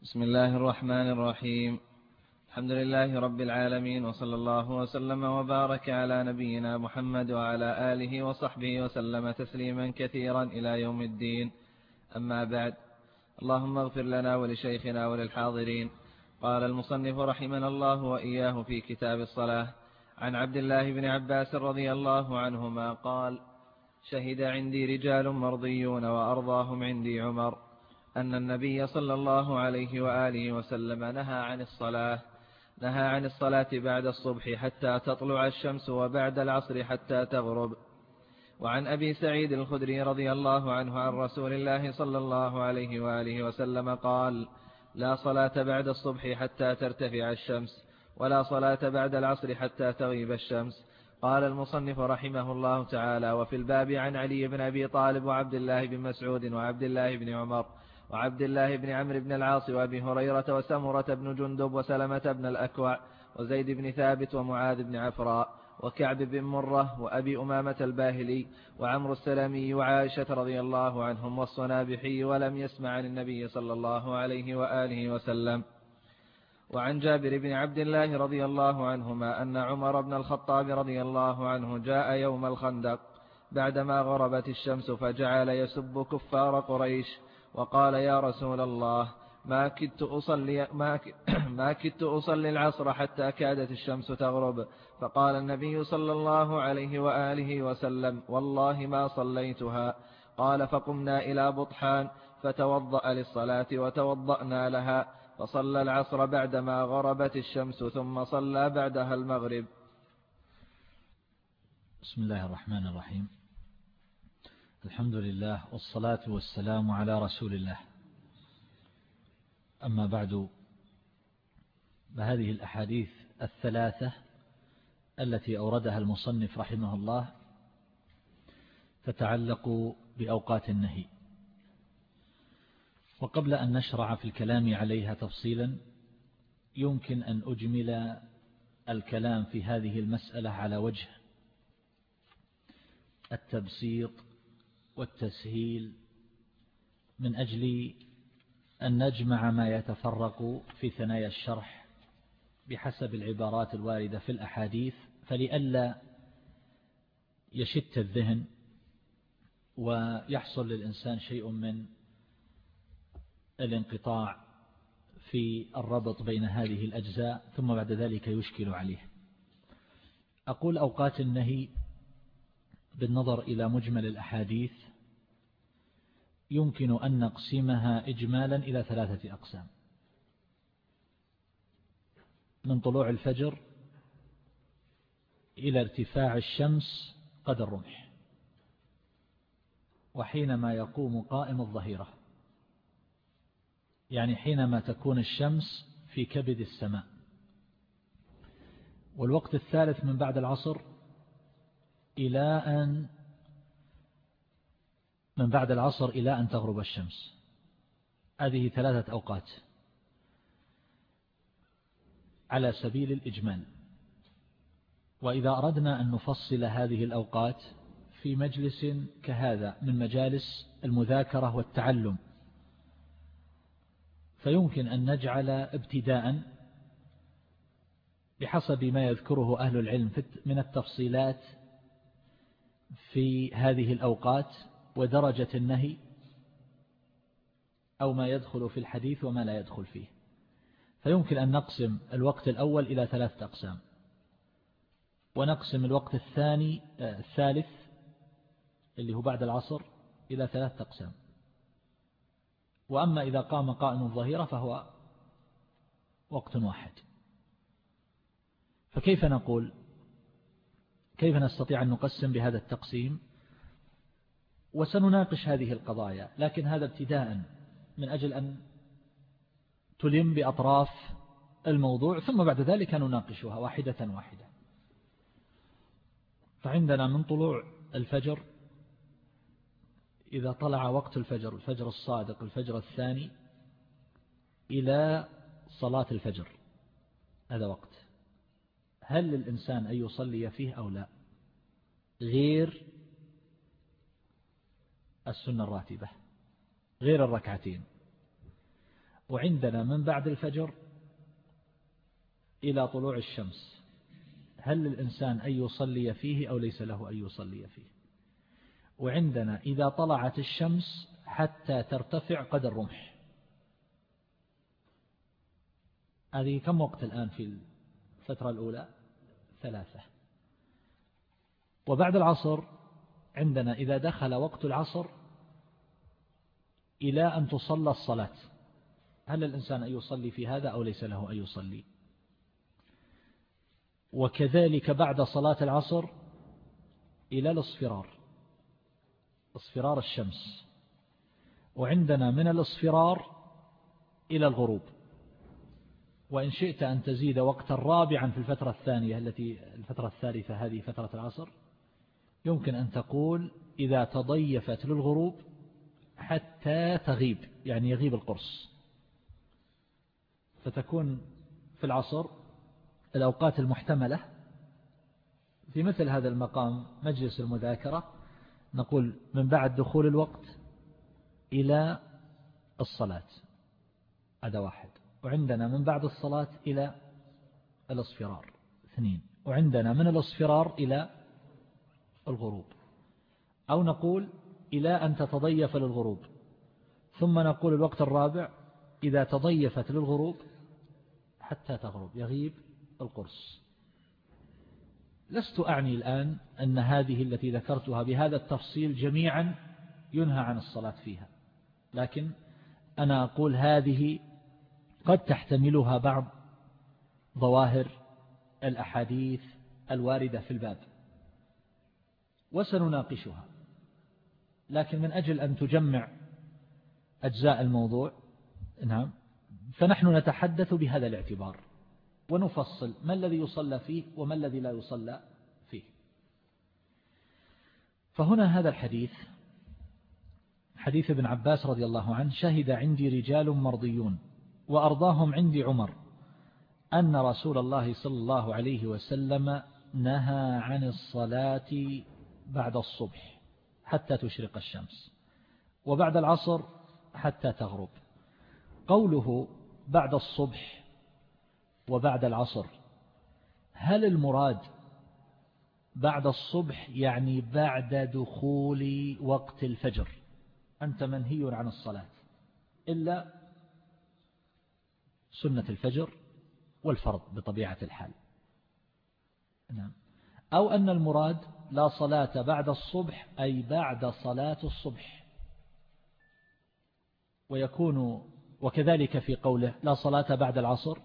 بسم الله الرحمن الرحيم. الحمد لله رب العالمين وصلى الله وسلم وبارك على نبينا محمد وعلى آله وصحبه وسلم تسليما كثيرا إلى يوم الدين. أما بعد اللهم اغفر لنا ولشيخنا وللحاضرين. قال المصنف رحمنا الله وإياه في كتاب الصلاة عن عبد الله بن عباس رضي الله عنهما قال شهد عندي رجال مرضيون وأرضاهم عندي عمر. أن النبي صلى الله عليه وآله وسلم نهى عن الصلاة نهى عن الصلاة بعد الصبح حتى تطلع الشمس وبعد العصر حتى تغرب. وعن أبي سعيد الخدري رضي الله عنه عن رسول الله صلى الله عليه وآله وسلم قال لا صلاة بعد الصبح حتى ترتفع الشمس ولا صلاة بعد العصر حتى تغيب الشمس. قال المصنف رحمه الله تعالى وفي الباب عن علي بن أبي طالب وعبد الله بن مسعود وعبد الله بن عمر وعبد الله بن عمرو بن العاص وأبي هريرة وسمرة بن جندب وسلمة بن الأكوع وزيد بن ثابت ومعاذ بن عفراء وكعب بن مرة وأبي أمامة الباهلي وعمر السلمي وعائشة رضي الله عنهم والصنابحي ولم يسمع عن النبي صلى الله عليه وآله وسلم. وعن جابر بن عبد الله رضي الله عنهما أن عمر بن الخطاب رضي الله عنه جاء يوم الخندق بعدما غربت الشمس فجعل يسب كفار قريش وقال يا رسول الله ما كدت أصلي ما ما كدت أصلي العصر حتى كادت الشمس تغرب. فقال النبي صلى الله عليه وآله وسلم والله ما صليتها. قال فقمنا إلى بطحان فتوضأ للصلاة وتوضأنا لها فصلى العصر بعدما غربت الشمس ثم صلى بعدها المغرب. بسم الله الرحمن الرحيم. الحمد لله والصلاة والسلام على رسول الله. أما بعد بهذه الأحاديث الثلاثة التي أوردها المصنف رحمه الله تتعلق بأوقات النهي. وقبل أن نشرع في الكلام عليها تفصيلا يمكن أن أجمل الكلام في هذه المسألة على وجه التبسيط والتسهيل من أجل أن نجمع ما يتفرق في ثنايا الشرح بحسب العبارات الواردة في الأحاديث فلئلا يشت الذهن ويحصل للإنسان شيء من الانقطاع في الربط بين هذه الأجزاء ثم بعد ذلك يشكل عليه. أقول أوقات النهي بالنظر إلى مجمل الأحاديث يمكن أن نقسمها إجمالا إلى ثلاثة أقسام. من طلوع الفجر إلى ارتفاع الشمس قدر الرمح وحينما يقوم قائم الظهيرة يعني حينما تكون الشمس في كبد السماء. والوقت الثالث من بعد العصر إلى أن من بعد العصر إلى أن تغرب الشمس. هذه ثلاثة أوقات. على سبيل الإجمال. وإذا أردنا أن نفصل هذه الأوقات في مجلس كهذا من مجالس المذاكرة والتعلم. فيمكن أن نجعل ابتداء بحسب ما يذكره أهل العلم من التفصيلات في هذه الأوقات. ودرجة النهي أو ما يدخل في الحديث وما لا يدخل فيه. فيمكن أن نقسم الوقت الأول إلى ثلاثة أقسام. ونقسم الوقت الثاني آه، الثالث اللي هو بعد العصر إلى ثلاثة أقسام. وأما إذا قام قائم الظهيرة فهو وقت واحد. فكيف نقول كيف نستطيع أن نقسم بهذا التقسيم؟ وسنناقش هذه القضايا لكن هذا ابتداء من أجل أن تلم بأطراف الموضوع ثم بعد ذلك نناقشها واحدة واحدة. فعندنا من طلوع الفجر إذا طلع وقت الفجر الفجر الصادق الفجر الثاني إلى صلاة الفجر هذا وقت. هل للإنسان أن يصلي فيه أو لا؟ غير السنة الراتبة غير الركعتين. وعندنا من بعد الفجر إلى طلوع الشمس. هل للإنسان أن يصلي فيه أو ليس له أن يصلي فيه؟ وعندنا إذا طلعت الشمس حتى ترتفع قدر الرمح. هذه كم وقت الآن في الفترة الأولى؟ ثلاثة. وبعد العصر عندنا إذا دخل وقت العصر إلى أن تصلى الصلاة. هل الإنسان أن يصلي في هذا أو ليس له أن يصلي؟ وكذلك بعد صلاة العصر إلى الاصفرار اصفرار الشمس. وعندنا من الاصفرار إلى الغروب. وإن شئت أن تزيد وقتا رابعا في الفترة الثانية التي الفترة الثالثة هذه فترة العصر يمكن أن تقول إذا تضيفت للغروب حتى تغيب يعني يغيب القرص. فتكون في العصر الأوقات المحتملة. في مثل هذا المقام مجلس المذاكرة نقول من بعد دخول الوقت إلى الصلاة. هذا واحد. وعندنا من بعد الصلاة إلى الإصفرار. اثنين. وعندنا من الإصفرار إلى الغروب. أو نقول إلى أن تتضيف للغروب. ثم نقول الوقت الرابع إذا تضيفت للغروب حتى تغرب يغيب القرص. لست أعني الآن أن هذه التي ذكرتها بهذا التفصيل جميعا ينهى عن الصلاة فيها. لكن أنا أقول هذه قد تحتملها بعض ظواهر الأحاديث الواردة في الباب. وسنناقشها. لكن من أجل أن تجمع أجزاء الموضوع نعم فنحن نتحدث بهذا الاعتبار ونفصل ما الذي يصلى فيه وما الذي لا يصلى فيه. فهنا هذا الحديث حديث ابن عباس رضي الله عنه شهد عندي رجال مرضيون وأرضاهم عندي عمر أن رسول الله صلى الله عليه وسلم نهى عن الصلاة بعد الصبح حتى تشرق الشمس وبعد العصر حتى تغرب. قوله بعد الصبح وبعد العصر هل المراد بعد الصبح يعني بعد دخول وقت الفجر؟ أنت منهي عن الصلاة إلا سنة الفجر والفرض بطبيعة الحال. نعم. أو أن المراد لا صلاة بعد الصبح أي بعد صلاة الصبح. ويكون وكذلك في قوله لا صلاة بعد العصر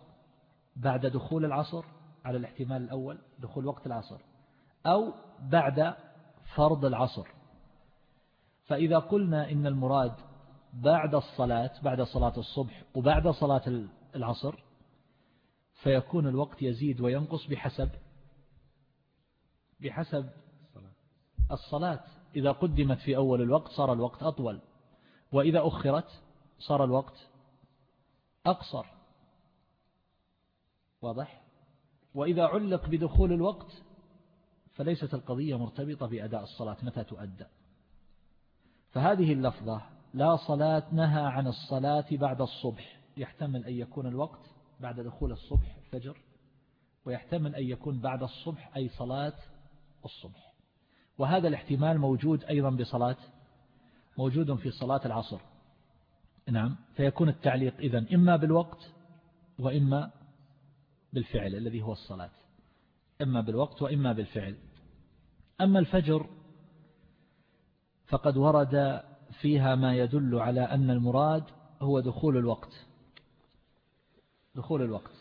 بعد دخول العصر على الاحتمال الأول دخول وقت العصر أو بعد فرض العصر. فإذا قلنا إن المراد بعد الصلاة بعد صلاة الصبح وبعد صلاة العصر فيكون الوقت يزيد وينقص بحسب بحسب الصلاة إذا قدمت في أول الوقت صار الوقت أطول وإذا أخرت صار الوقت أقصر. واضح؟ وإذا علق بدخول الوقت فليست القضية مرتبطة بأداء الصلاة متى تؤدى؟ فهذه اللفظة لا صلاة نهى عن الصلاة بعد الصبح يحتمل أن يكون الوقت بعد دخول الصبح الفجر ويحتمل أن يكون بعد الصبح أي صلاة الصبح. وهذا الاحتمال موجود أيضا بصلاة موجود في صلاة العصر. نعم فيكون التعليق إذن إما بالوقت وإما بالفعل الذي هو الصلاة. إما بالوقت وإما بالفعل. أما الفجر فقد ورد فيها ما يدل على أن المراد هو دخول الوقت. دخول الوقت.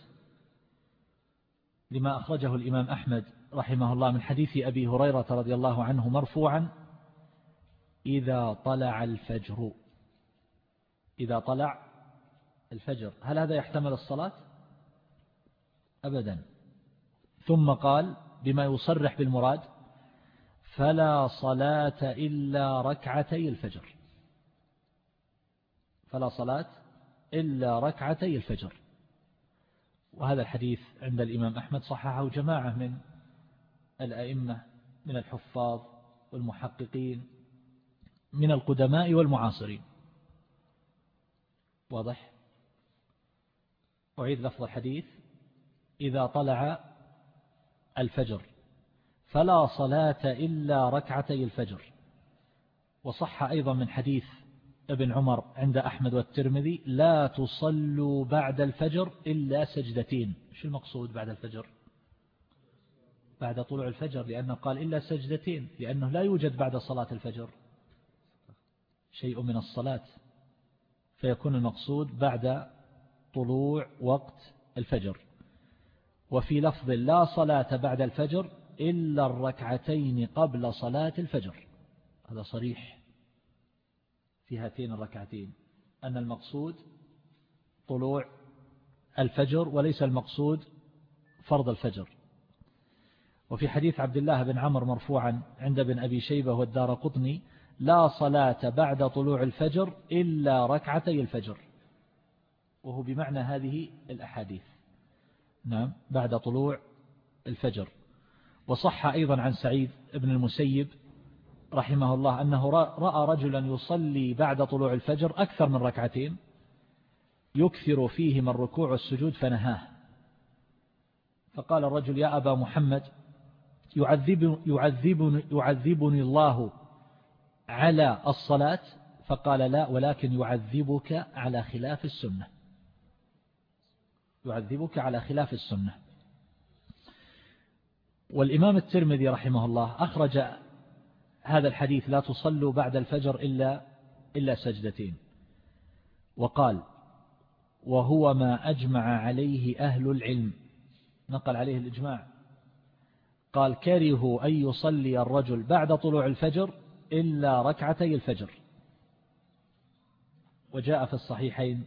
لما أخرجه الإمام أحمد رحمه الله من حديث أبي هريرة رضي الله عنه مرفوعا إذا طلع الفجر. إذا طلع الفجر. هل هذا يحتمل الصلاة؟ أبدا. ثم قال بما يصرح بالمراد فلا صلاة إلا ركعتي الفجر. فلا صلاة إلا ركعتي الفجر. وهذا الحديث عند الإمام أحمد صححه جماعة من الأئمة من الحفاظ والمحققين من القدماء والمعاصرين. واضح؟ أعيد لفظ الحديث. إذا طلع الفجر فلا صلاة إلا ركعتي الفجر. وصح أيضا من حديث ابن عمر عند أحمد والترمذي لا تصلوا بعد الفجر إلا سجدتين. شو المقصود بعد الفجر؟ بعد طلوع الفجر لأنه قال إلا سجدتين لأنه لا يوجد بعد صلاة الفجر. شيء من الصلاة. فيكون المقصود بعد طلوع وقت الفجر. وفي لفظ لا صلاة بعد الفجر إلا الركعتين قبل صلاة الفجر. هذا صريح في هاتين الركعتين. أن المقصود طلوع الفجر وليس المقصود فرض الفجر. وفي حديث عبد الله بن عمر مرفوعا عند ابن أبي شيبة والدار قطني لا صلاة بعد طلوع الفجر إلا ركعتي الفجر. وهو بمعنى هذه الأحاديث. نعم بعد طلوع الفجر. وصح أيضا عن سعيد بن المسيب رحمه الله أنه رأى رجلا يصلي بعد طلوع الفجر أكثر من ركعتين يكثر فيهما الركوع والسجود فنهاه. فقال الرجل يا أبا محمد يعذب يعذبني, يعذبني الله على الصلاة فقال لا ولكن يعذبك على خلاف السنة. يعذبك على خلاف السنة. والإمام الترمذي رحمه الله أخرج هذا الحديث لا تصلوا بعد الفجر إلا إلا سجدتين. وقال وهو ما أجمع عليه أهل العلم. نقل عليه الإجماع. قال كرهوا أن يصلي الرجل بعد طلوع الفجر إلا ركعتي الفجر. وجاء في الصحيحين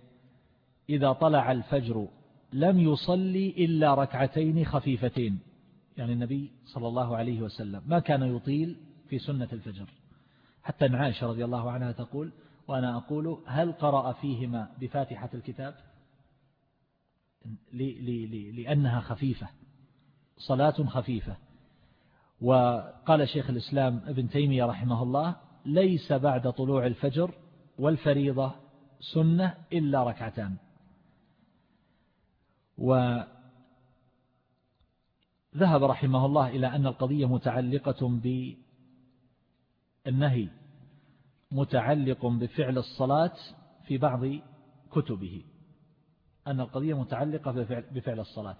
إذا طلع الفجر لم يصلي إلا ركعتين خفيفتين. يعني النبي صلى الله عليه وسلم ما كان يطيل في سنة الفجر. حتى ان عائشة رضي الله عنها تقول وأنا أقول هل قرأ فيهما بفاتحة الكتاب؟ لأنها خفيفة صلاة خفيفة. وقال شيخ الإسلام ابن تيمية رحمه الله ليس بعد طلوع الفجر والفريضة سنة إلا ركعتان. وذهب رحمه الله إلى أن القضية متعلقة بالنهي متعلق بفعل الصلاة في بعض كتبه. أن القضية متعلقة بفعل الصلاة.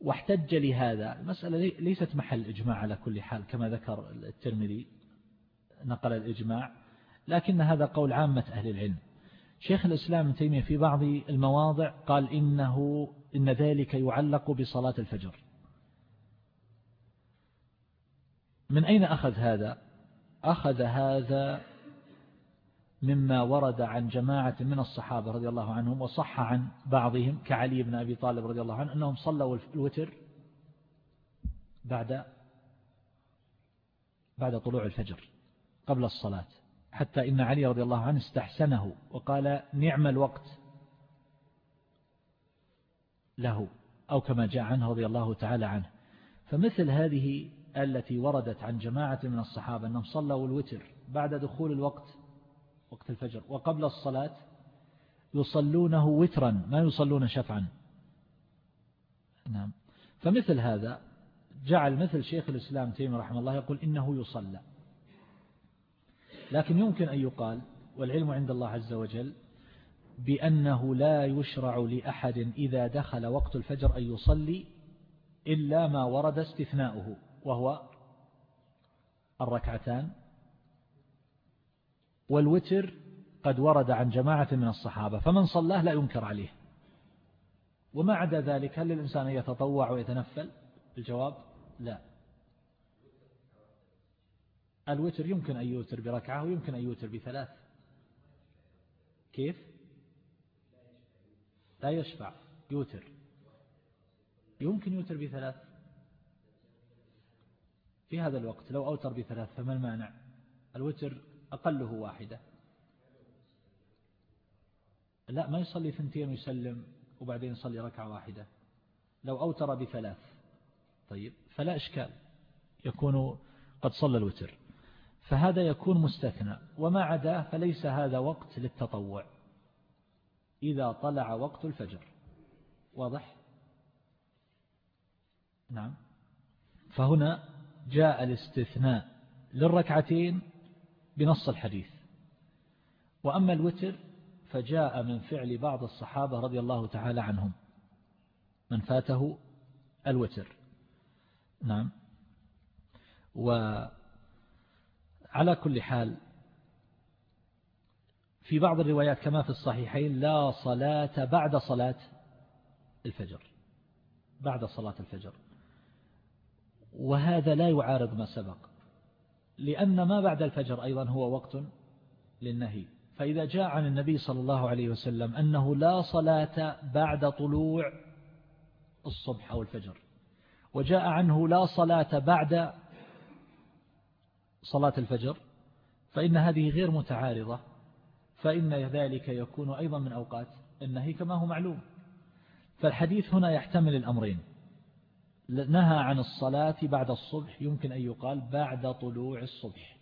واحتج لهذا. المسألة ليست محل إجماع على كل حال كما ذكر الترمذي نقل الإجماع. لكن هذا قول عامة أهل العلم. شيخ الإسلام ابن تيمية في بعض المواضع قال إنه إن ذلك يعلق بصلاة الفجر. من أين أخذ هذا؟ أخذ هذا مما ورد عن جماعة من الصحابة رضي الله عنهم وصح عن بعضهم كعلي بن أبي طالب رضي الله عنه أنهم صلوا الوتر بعد بعد طلوع الفجر قبل الصلاة حتى إن علي رضي الله عنه استحسنه وقال نعم الوقت له أو كما جاء عنه رضي الله تعالى عنه. فمثل هذه التي وردت عن جماعة من الصحابة أنهم صلوا الوتر بعد دخول الوقت وقت الفجر. وقبل الصلاة يصلونه وترا ما يصلون شفعا. نعم. فمثل هذا جعل مثل شيخ الإسلام تيمية رحمه الله يقول إنه يصلى. لكن يمكن أن يقال والعلم عند الله عز وجل بأنه لا يشرع لأحد إذا دخل وقت الفجر أن يصلي إلا ما ورد استثناؤه وهو الركعتان والوتر قد ورد عن جماعة من الصحابة فمن صلاه لا ينكر عليه. وما عدا ذلك هل للإنسان يتطوع ويتنفل؟ الجواب لا. الوتر يمكن أن يوتر بركعة ويمكن أن يوتر بثلاث. كيف؟ لا يشفع يوتر. يمكن يوتر بثلاث. في هذا الوقت لو أوتر بثلاث فما المانع؟ الوتر أقله واحدة. لا ما يصلي ثنتين ويسلم وبعدين يصلي ركعة واحدة. لو أوتر بثلاث. طيب فلا إشكال. يكون قد صلى الوتر. فهذا يكون مستثنى. وما عداه فليس هذا وقت للتطوع. إذا طلع وقت الفجر. واضح؟ نعم. فهنا جاء الاستثناء للركعتين بنص الحديث. وأما الوتر فجاء من فعل بعض الصحابة رضي الله تعالى عنهم. من فاته الوتر. نعم. وعلى كل حال في بعض الروايات كما في الصحيحين لا صلاة بعد صلاة الفجر. بعد صلاة الفجر. وهذا لا يعارض ما سبق. لأن ما بعد الفجر أيضا هو وقت للنهي. فإذا جاء عن النبي صلى الله عليه وسلم أنه لا صلاة بعد طلوع الصبح أو الفجر وجاء عنه لا صلاة بعد صلاة الفجر فإن هذه غير متعارضة فإن ذلك يكون أيضا من أوقات النهي كما هو معلوم. فالحديث هنا يحتمل الأمرين. نهى عن الصلاة بعد الصبح يمكن أن يقال بعد طلوع الصبح.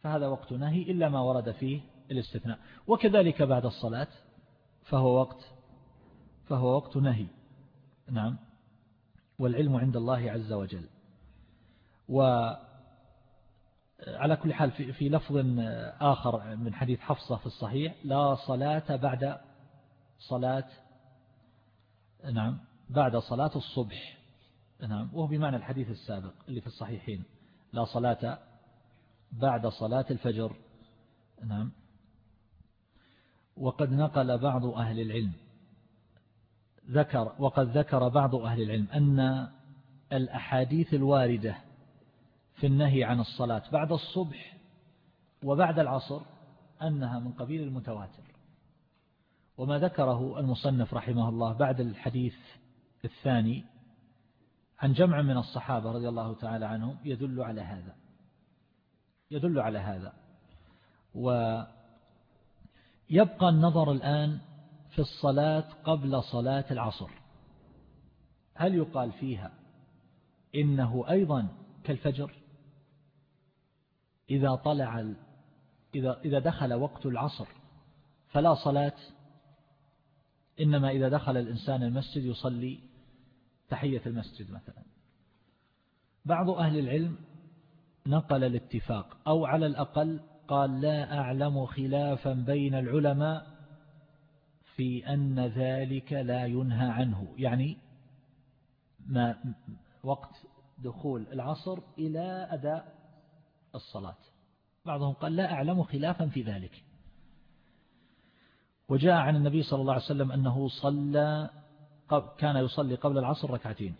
فهذا وقت نهي إلا ما ورد فيه الاستثناء. وكذلك بعد الصلاة فهو وقت فهو وقت نهي. نعم. والعلم عند الله عز وجل. وعلى كل حال في لفظ آخر من حديث حفصة في الصحيح لا صلاة بعد صلاة. نعم. بعد صلاة الصبح. نعم وهو بمعنى الحديث السابق اللي في الصحيحين. لا صلاة بعد صلاة الفجر. نعم. وقد نقل بعض أهل العلم. ذكر وقد ذكر بعض أهل العلم أن الأحاديث الواردة في النهي عن الصلاة بعد الصبح وبعد العصر أنها من قبيل المتواتر. وما ذكره المصنف رحمه الله بعد الحديث الثاني عن جمع من الصحابة رضي الله تعالى عنهم يدل على هذا. يدل على هذا. ويبقى النظر الآن في الصلاة قبل صلاة العصر. هل يقال فيها إنه أيضا كالفجر؟ إذا طلع إذا إذا دخل وقت العصر فلا صلاة إنما إذا دخل الإنسان المسجد يصلي تحية المسجد مثلا. بعض أهل العلم نقل الاتفاق أو على الأقل قال لا أعلم خلافا بين العلماء في أن ذلك لا ينهى عنه. يعني ما وقت دخول العصر إلى أداء الصلاة. بعضهم قال لا أعلم خلافا في ذلك. وجاء عن النبي صلى الله عليه وسلم أنه صلى كان يصلي قبل العصر ركعتين.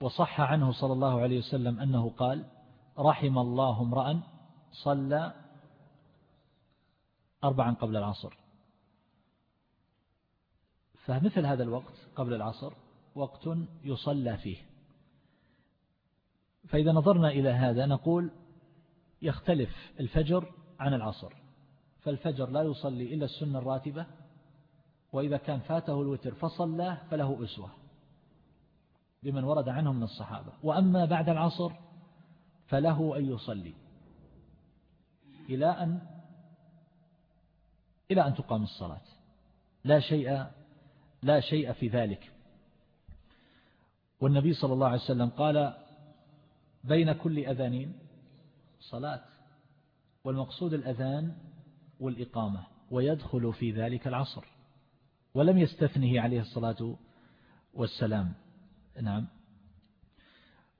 وصح عنه صلى الله عليه وسلم أنه قال رحم الله امرأ صلى أربعا قبل العصر. فمثل هذا الوقت قبل العصر وقت يصلى فيه. فإذا نظرنا إلى هذا نقول يختلف الفجر عن العصر. فالفجر لا يصلي إلا السنة الراتبة وإذا كان فاته الوتر فصلاه فله أسوة بمن ورد عنه من الصحابة. وأما بعد العصر فله أن يصلي إلى أن إلى أن تقام الصلاة. لا شيء لا شيء في ذلك. والنبي صلى الله عليه وسلم قال بين كل أذانين صلاة والمقصود الأذان والإقامة ويدخل في ذلك العصر. ولم يستثنه عليه الصلاة والسلام. نعم.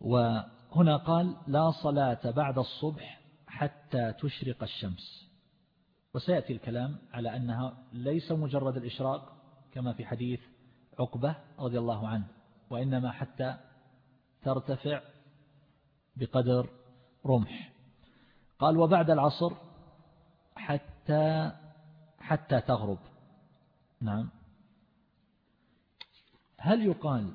وهنا قال لا صلاة بعد الصبح حتى تشرق الشمس. وسيأتي الكلام على أنها ليس مجرد الإشراق كما في حديث عقبة رضي الله عنه وإنما حتى ترتفع بقدر رمح. قال وبعد العصر حتى حتى تغرب. نعم. هل يقال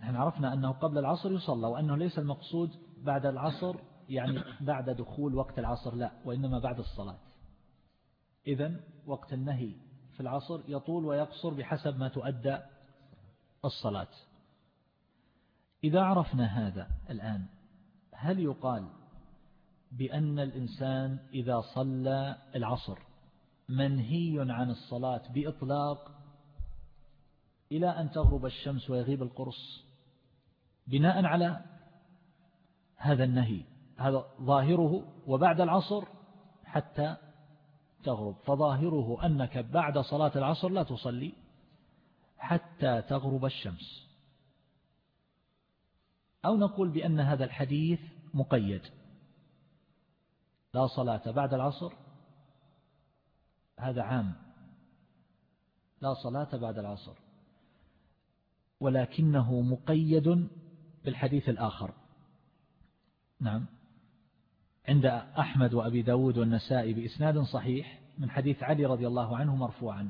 نحن عرفنا أنه قبل العصر يصلى وأنه ليس المقصود بعد العصر يعني بعد دخول وقت العصر لا وإنما بعد الصلاة. إذن وقت النهي في العصر يطول ويقصر بحسب ما تؤدى الصلاة. إذا عرفنا هذا الآن هل يقال بأن الإنسان إذا صلى العصر منهي عن الصلاة بإطلاق إلى أن تغرب الشمس ويغيب القرص بناء على هذا النهي هذا ظاهره وبعد العصر حتى تغرب. فظاهره أنك بعد صلاة العصر لا تصلي حتى تغرب الشمس. أو نقول بأن هذا الحديث مقيد. لا صلاة بعد العصر هذا عام. لا صلاة بعد العصر. ولكنه مقيد بالحديث الآخر. نعم. عند أحمد وأبي داود والنسائي بإسناد صحيح من حديث علي رضي الله عنه مرفوعا.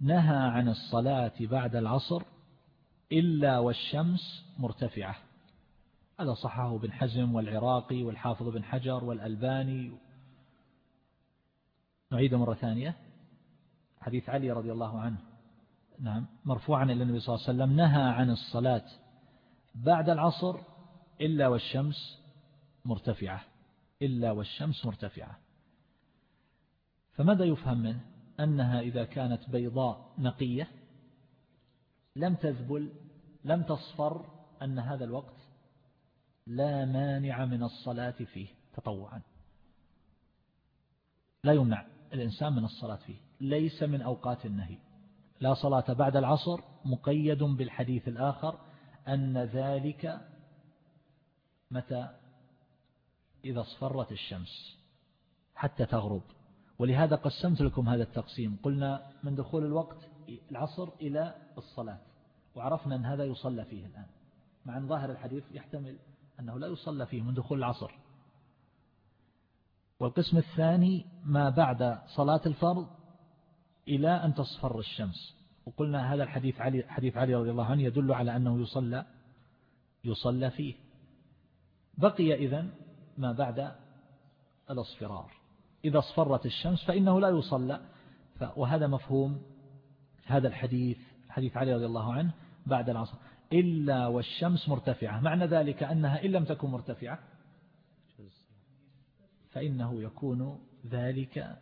نهى عن الصلاة بعد العصر إلا والشمس مرتفعة. هذا صححه بن حزم والعراقي والحافظ بن حجر والألباني. نعيد مرة ثانية. حديث علي رضي الله عنه. نعم مرفوعا إلى النبي صلى الله عليه وسلم نهى عن الصلاة بعد العصر إلا والشمس مرتفعة إلا والشمس مرتفعة. فماذا يفهم منه؟ أنها إذا كانت بيضاء نقية لم تذبل لم تصفر أن هذا الوقت لا مانع من الصلاة فيه تطوعا. لا يمنع الإنسان من الصلاة فيه ليس من أوقات النهي. لا صلاة بعد العصر مقيد بالحديث الآخر أن ذلك متى؟ إذا اصفرت الشمس حتى تغرب. ولهذا قسمت لكم هذا التقسيم. قلنا من دخول الوقت العصر إلى الصلاة وعرفنا أن هذا يصلى فيه الآن. مع أن ظاهر الحديث يحتمل أنه لا يصلى فيه من دخول العصر. والقسم الثاني ما بعد صلاة الفرض إلى أن تصفر الشمس. وقلنا هذا الحديث علي حديث علي رضي الله عنه يدل على أنه يصلى يصلى فيه. بقي إذن ما بعد الإصفرار. إذا اصفرت الشمس فإنه لا يصلى. وهذا مفهوم هذا الحديث حديث علي رضي الله عنه بعد العصر. إلا والشمس مرتفعة. معنى ذلك أنها إن لم تكن مرتفعة فإنه يكون ذلك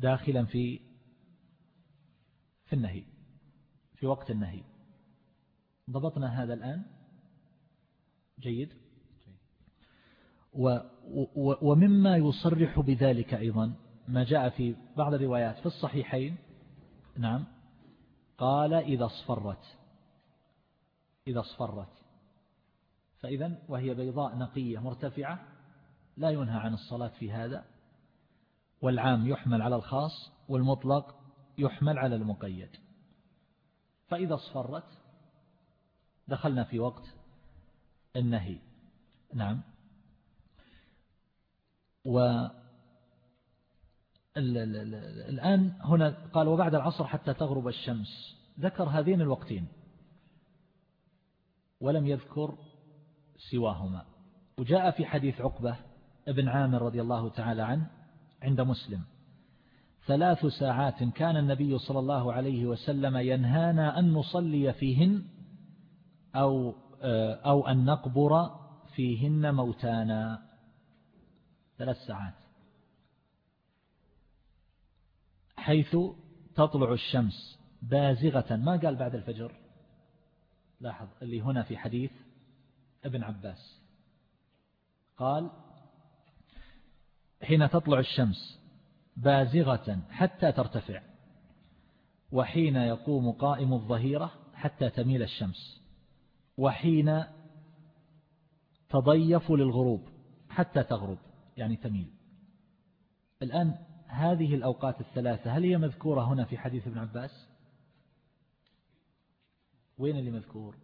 داخلا في في النهي في وقت النهي. ضبطنا هذا الآن؟ جيد. ومما يصرح بذلك أيضا ما جاء في بعض الروايات في الصحيحين. نعم. قال إذا اصفرت. إذا اصفرت. فإذا وهي بيضاء نقية مرتفعة لا ينهى عن الصلاة في هذا. والعام يحمل على الخاص والمطلق يحمل على المقيد. فإذا اصفرت دخلنا في وقت النهي. نعم. و الآن هنا قال وبعد العصر حتى تغرب الشمس. ذكر هذين الوقتين. ولم يذكر سواهما. وجاء في حديث عقبة ابن عامر رضي الله تعالى عنه عند مسلم. ثلاث ساعات كان النبي صلى الله عليه وسلم ينهانا أن نصلي فيهن أو, أو أن نقبر فيهن موتانا. ثلاث ساعات. حيث تطلع الشمس بازغة. ما قال بعد الفجر؟ لاحظ اللي هنا في حديث ابن عباس. قال حين تطلع الشمس بازغة حتى ترتفع وحين يقوم قائم الظهيرة حتى تميل الشمس وحين تضيف للغروب حتى تغرب يعني تميل. الآن هذه الأوقات الثلاثة هل هي مذكورة هنا في حديث ابن عباس؟ وين اللي مذكور؟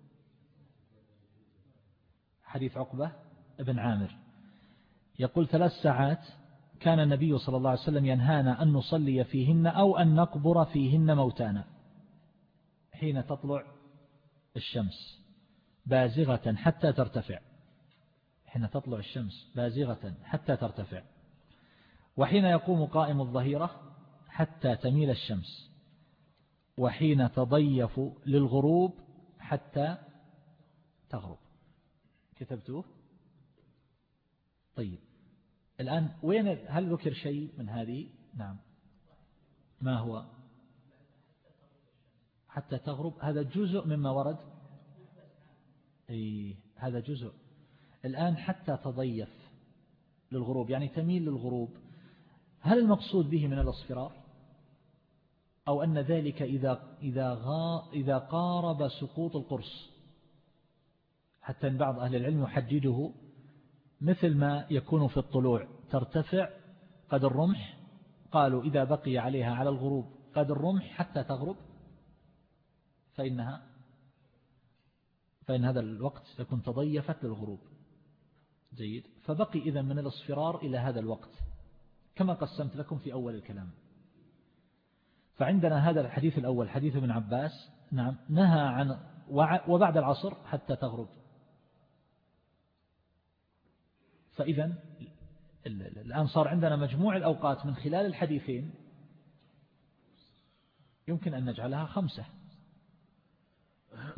حديث عقبة ابن عامر. يقول ثلاث ساعات كان النبي صلى الله عليه وسلم ينهانا أن نصلي فيهن أو أن نقبر فيهن موتانا. حين تطلع الشمس بازغة حتى ترتفع. حين تطلع الشمس بازغة حتى ترتفع. وحين يقوم قائم الظهيرة حتى تميل الشمس. وحين تضيف للغروب حتى تغرب. كتبتوه؟ طيب. الآن وين هل ذكر شيء من هذه؟ نعم. ما هو؟ حتى تغرب. هذا جزء مما ورد. أي هذا جزء. الآن حتى تضيف للغروب يعني تميل للغروب. هل المقصود به من الاصفرار؟ أو أن ذلك إذا, إذا, غا إذا قارب سقوط القرص. حتى بعض أهل العلم يحدده مثل ما يكون في الطلوع ترتفع قد الرمح؟ قالوا إذا بقي عليها على الغروب قد الرمح حتى تغرب فإنها فإن هذا الوقت تكون تضيفت للغروب. جيد. فبقي إذا من الإصفرار إلى هذا الوقت كما قسمت لكم في أول الكلام. فعندنا هذا الحديث الأول حديث ابن عباس نعم نهى عن وبعد العصر حتى تغرب. فإذا الآن صار عندنا مجموع الأوقات من خلال الحديثين يمكن أن نجعلها خمسة.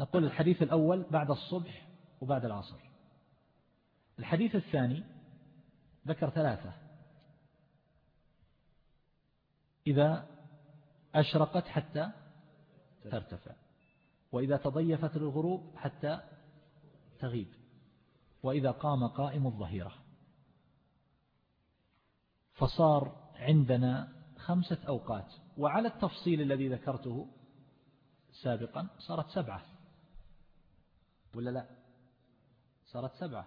نقول الحديث الأول بعد الصبح وبعد العصر. الحديث الثاني ذكر ثلاثة. إذا أشرقت حتى ترتفع. وإذا تضيفت الغروب حتى تغيب. وإذا قام قائم الظهيرة. فصار عندنا خمسة أوقات. وعلى التفصيل الذي ذكرته سابقا صارت سبعة. ولا لا؟ صارت سبعة.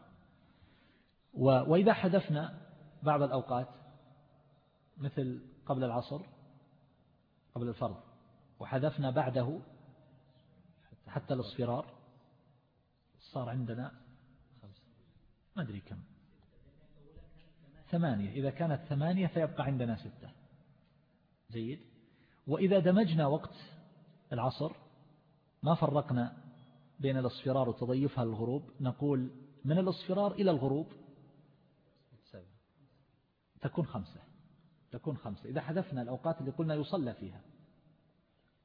وإذا حذفنا بعض الأوقات مثل قبل العصر قبل الفرض وحذفنا بعده حتى الإصفرار صار عندنا ما أدري كم. ثمانية. إذا كانت ثمانية فيبقى عندنا ستة. جيد. وإذا دمجنا وقت العصر ما فرقنا بين الإصفرار وتضيفها للغروب؟ نقول من الإصفرار إلى الغروب تكون خمسة. تكون خمسة. إذا حذفنا الأوقات اللي قلنا يصلى فيها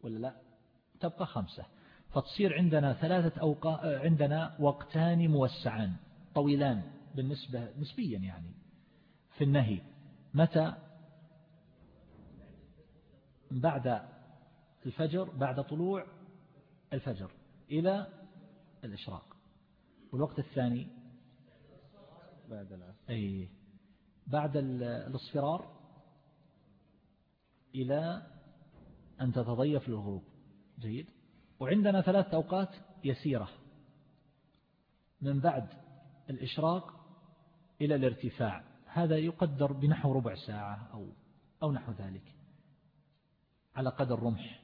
ولا لا؟ تبقى خمسة. فتصير عندنا ثلاثة أوقات عندنا وقتان موسعان طويلان بالنسبة نسبيا يعني. في النهي. متى؟ بعد الفجر بعد طلوع الفجر إلى الإشراق. والوقت الثاني؟ بعد العصر. أي. بعد الإصفرار إلى أن تتضيف للغروب. جيد. وعندنا ثلاث أوقات يسيرة. من بعد الإشراق إلى الارتفاع. هذا يقدر بنحو ربع ساعة أو, أو نحو ذلك على قدر رمح.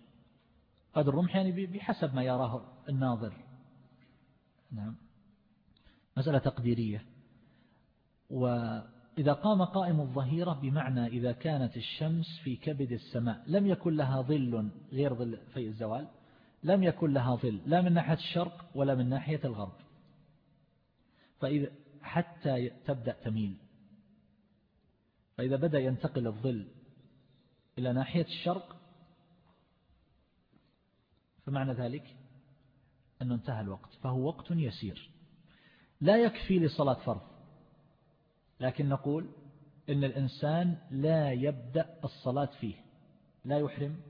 قدر الرمح يعني بحسب ما يراه الناظر. نعم. مسألة تقديرية. وإذا قام قائم الظهيرة بمعنى إذا كانت الشمس في كبد السماء لم يكن لها ظل غير ظل في الزوال لم يكن لها ظل لا من ناحية الشرق ولا من ناحية الغرب. فإذا حتى تبدأ تميل. فإذا بدأ ينتقل الظل إلى ناحية الشرق فمعنى ذلك أنه انتهى الوقت فهو وقت يسير. لا يكفي لصلاة فرض لكن نقول إن الإنسان لا يبدأ الصلاة فيه لا يحرم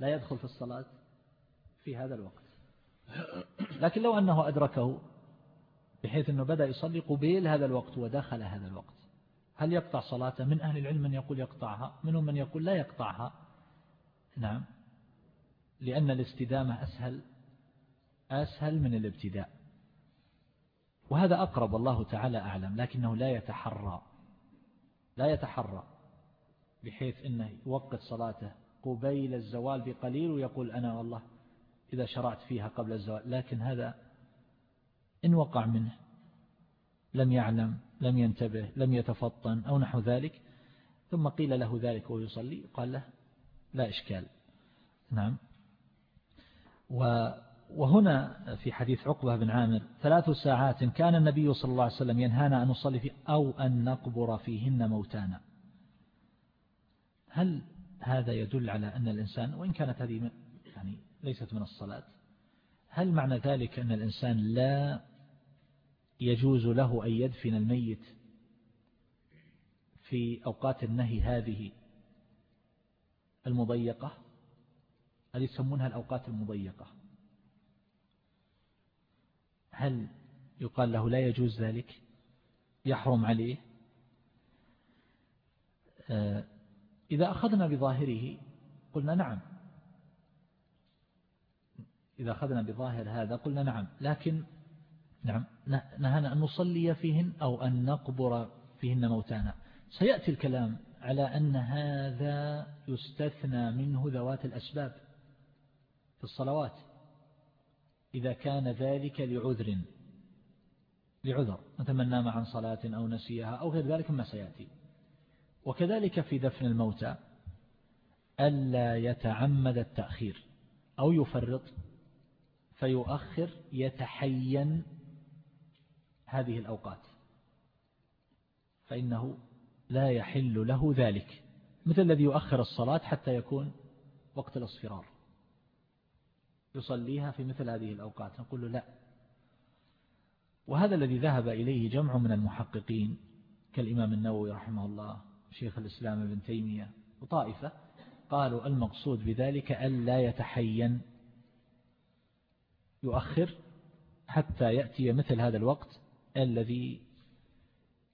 لا يدخل في الصلاة في هذا الوقت. لكن لو أنه أدركه بحيث أنه بدأ يصلي قبيل هذا الوقت ودخل هذا الوقت. هل يقطع صلاته؟ من أهل العلم من يقول يقطعها منهم من يقول لا يقطعها. نعم. لأن الاستدامة أسهل أسهل من الابتداء. وهذا أقرب الله تعالى أعلم لكنه لا يتحرى لا يتحرى بحيث أنه يوقت صلاته. قبيل الزوال بقليل ويقول أنا والله إذا شرعت فيها قبل الزوال لكن هذا إن وقع منه لم يعلم لم ينتبه لم يتفطن أو نحو ذلك ثم قيل له ذلك ويصلي قال له لا إشكال. نعم. وهنا في حديث عقبة بن عامر ثلاث ساعات كان النبي صلى الله عليه وسلم ينهانا أن نصلي فيه أو أن نقبر فيهن موتانا. هل هذا يدل على أن الإنسان وإن كانت هذه يعني ليست من الصلاة هل معنى ذلك أن الإنسان لا يجوز له أن يدفن الميت في أوقات النهي هذه المضيقة؟ هذه يسمونها الأوقات المضيقة؟ هل يقال له لا يجوز ذلك؟ يحرم عليه؟ آه، إذا أخذنا بظاهره قلنا نعم. إذا أخذنا بظاهر هذا قلنا نعم لكن نعم. نهانا أن نصلي فيهن أو أن نقبر فيهن موتانا. سيأتي الكلام على أن هذا يستثنى منه ذوات الأسباب في الصلوات. إذا كان ذلك لعذر لعذر. مثل من نام عن صلاة أو نسيها أو غير ذلك ما سيأتي. وكذلك في دفن الموتى ألا يتعمد التأخير أو يفرط فيؤخر يتحين هذه الأوقات. فإنه لا يحل له ذلك مثل الذي يؤخر الصلاة حتى يكون وقت الإصفرار. يصليها في مثل هذه الأوقات نقول له لا. وهذا الذي ذهب إليه جمع من المحققين كالإمام النووي رحمه الله شيخ الإسلام ابن تيمية وطائفة قالوا المقصود بذلك ألا يتحين يؤخر حتى يأتي مثل هذا الوقت الذي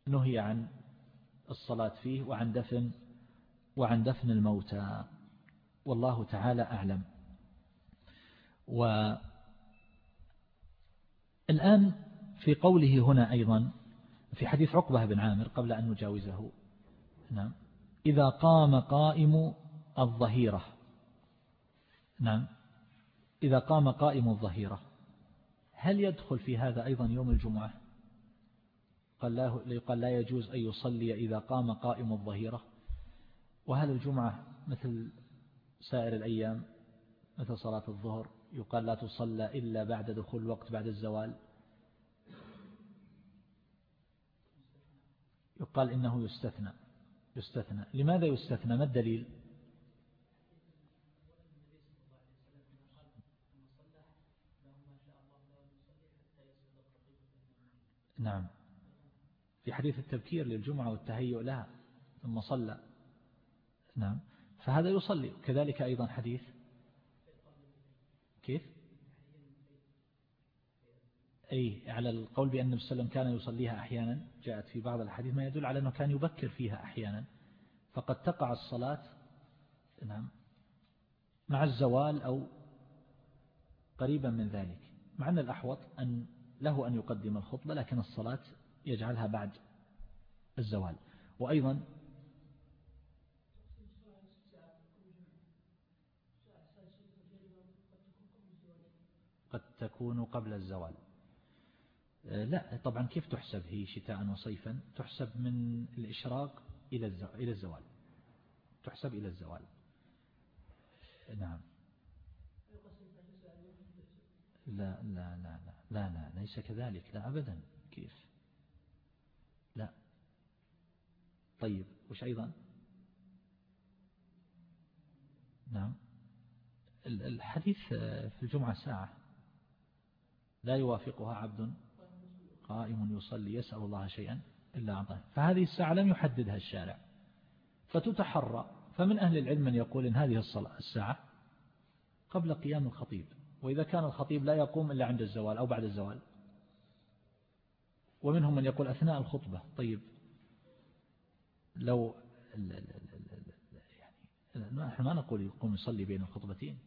نهي عن الصلاة فيه وعن دفن وعن دفن الموتى. والله تعالى أعلم. والآن في قوله هنا أيضا في حديث عقبة بن عامر قبل أن نجاوزه. نعم. إذا قام قائم الظهيرة. نعم. إذا قام قائم الظهيرة. هل يدخل في هذا أيضا يوم الجمعة؟ قال لا, قال لا يجوز أن يصلي إذا قام قائم الظهيرة. وهل الجمعة مثل سائر الأيام مثل صلاة الظهر يقال لا تصلى إلا بعد دخول الوقت بعد الزوال. يقال إنه يستثنى يستثنى. لماذا يستثنى؟ ما الدليل؟ نعم. في حديث التبكير للجمعة والتهيؤ لها ثم صلى. نعم. فهذا يصلي. كذلك أيضا حديث. كيف؟ أي على القول بأن النبي صلى الله عليه وسلم كان يصليها أحيانا. جاءت في بعض الحديث ما يدل على أنه كان يبكر فيها أحيانا. فقد تقع الصلاة نعم مع الزوال أو قريبا من ذلك. مع أن الأحوط أن له أن يقدم الخطبة لكن الصلاة يجعلها بعد الزوال. وأيضا قد تكون قبل الزوال. لا طبعا كيف تحسب؟ هي شتاء وصيفا. تحسب من الإشراق إلى إلى الزوال. تحسب إلى الزوال. نعم. لا لا لا لا لا لا ليس كذلك. لا أبدا. كيف لا طيب وش أيضا؟ نعم. الحديث في الجمعة ساعة. لا يوافقها عبد. قائم يصلي يسأل الله شيئا إلا أعطاه. فهذه الساعة لم يحددها الشارع. فتتحرى. فمن أهل العلم من يقول إن هذه الصلاة الساعة قبل قيام الخطيب. وإذا كان الخطيب لا يقوم إلا عند الزوال أو بعد الزوال. ومنهم من يقول أثناء الخطبة. طيب لو يعني نحن ما نقول يقوم يصلي بين الخطبتين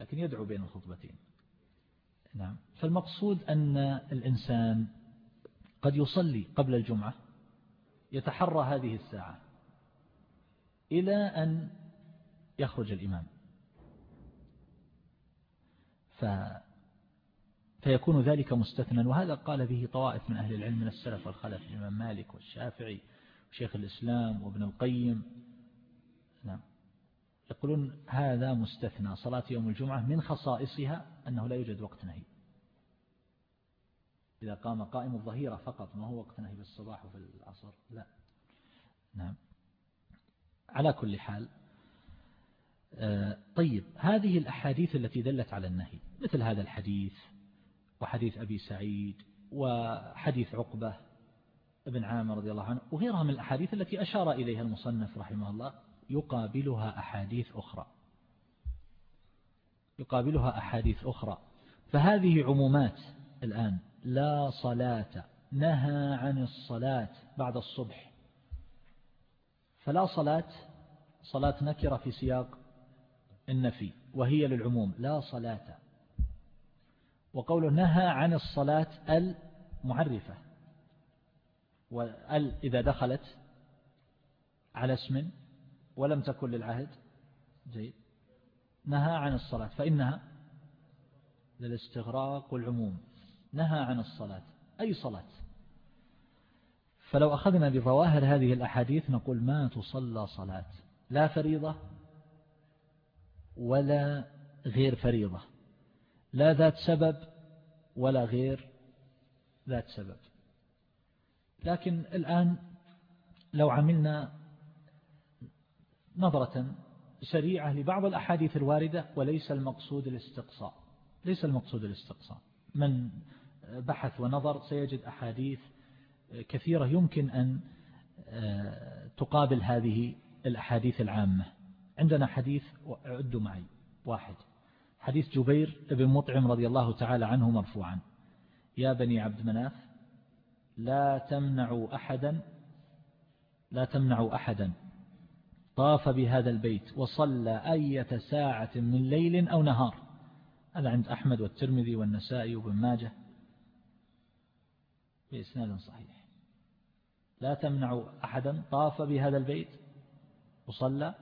لكن يدعو بين الخطبتين. نعم. فالمقصود أن الإنسان قد يصلي قبل الجمعة يتحرى هذه الساعة إلى أن يخرج الإمام. ف فيكون ذلك مستثنى وهذا قال به طوائف من أهل العلم من السلف والخلف الإمام مالك والشافعي وشيخ الإسلام وابن القيم. نعم. يقولون هذا مستثنى صلاة يوم الجمعة من خصائصها أنه لا يوجد وقت نهي. إذا قام قائم الظهيرة فقط ما هو وقت نهي في الصباح وفي العصر؟ لا. نعم. على كل حال آه، طيب هذه الأحاديث التي دلت على النهي مثل هذا الحديث وحديث أبي سعيد وحديث عقبة ابن عامر رضي الله عنه وغيرها من الأحاديث التي أشار إليها المصنف رحمه الله يقابلها أحاديث أخرى. يقابلها أحاديث أخرى. فهذه عمومات الآن. لا صلاة نهى عن الصلاة بعد الصبح. فلا صلاة صلاة نكرة في سياق النفي وهي للعموم. لا صلاة. وقوله نهى عن الصلاة المعرفة. وال إذا دخلت على اسم ولم تكن للعهد جيد. نهى عن الصلاة فإنها للاستغراق والعموم نهى عن الصلاة. أي صلاة؟ فلو أخذنا بظواهر هذه الأحاديث نقول ما تصلى صلاة. لا فريضة ولا غير فريضة. لا ذات سبب ولا غير ذات سبب. لكن الآن لو عملنا نظرة سريعة لبعض الأحاديث الواردة وليس المقصود الاستقصاء. ليس المقصود الاستقصاء. من بحث ونظر سيجد أحاديث كثيرة يمكن أن آه، تقابل هذه الأحاديث العامة. عندنا حديث عدوا معي واحد. حديث جبير بن مطعم رضي الله تعالى عنه مرفوعا. يا بني عبد مناف لا تمنعوا أحدا لا تمنعوا أحدا طاف بهذا البيت وصلى أية ساعة من ليل أو نهار. هذا عند أحمد والترمذي والنسائي وابن ماجه بإسناد صحيح. لا تمنعوا أحدا طاف بهذا البيت وصلى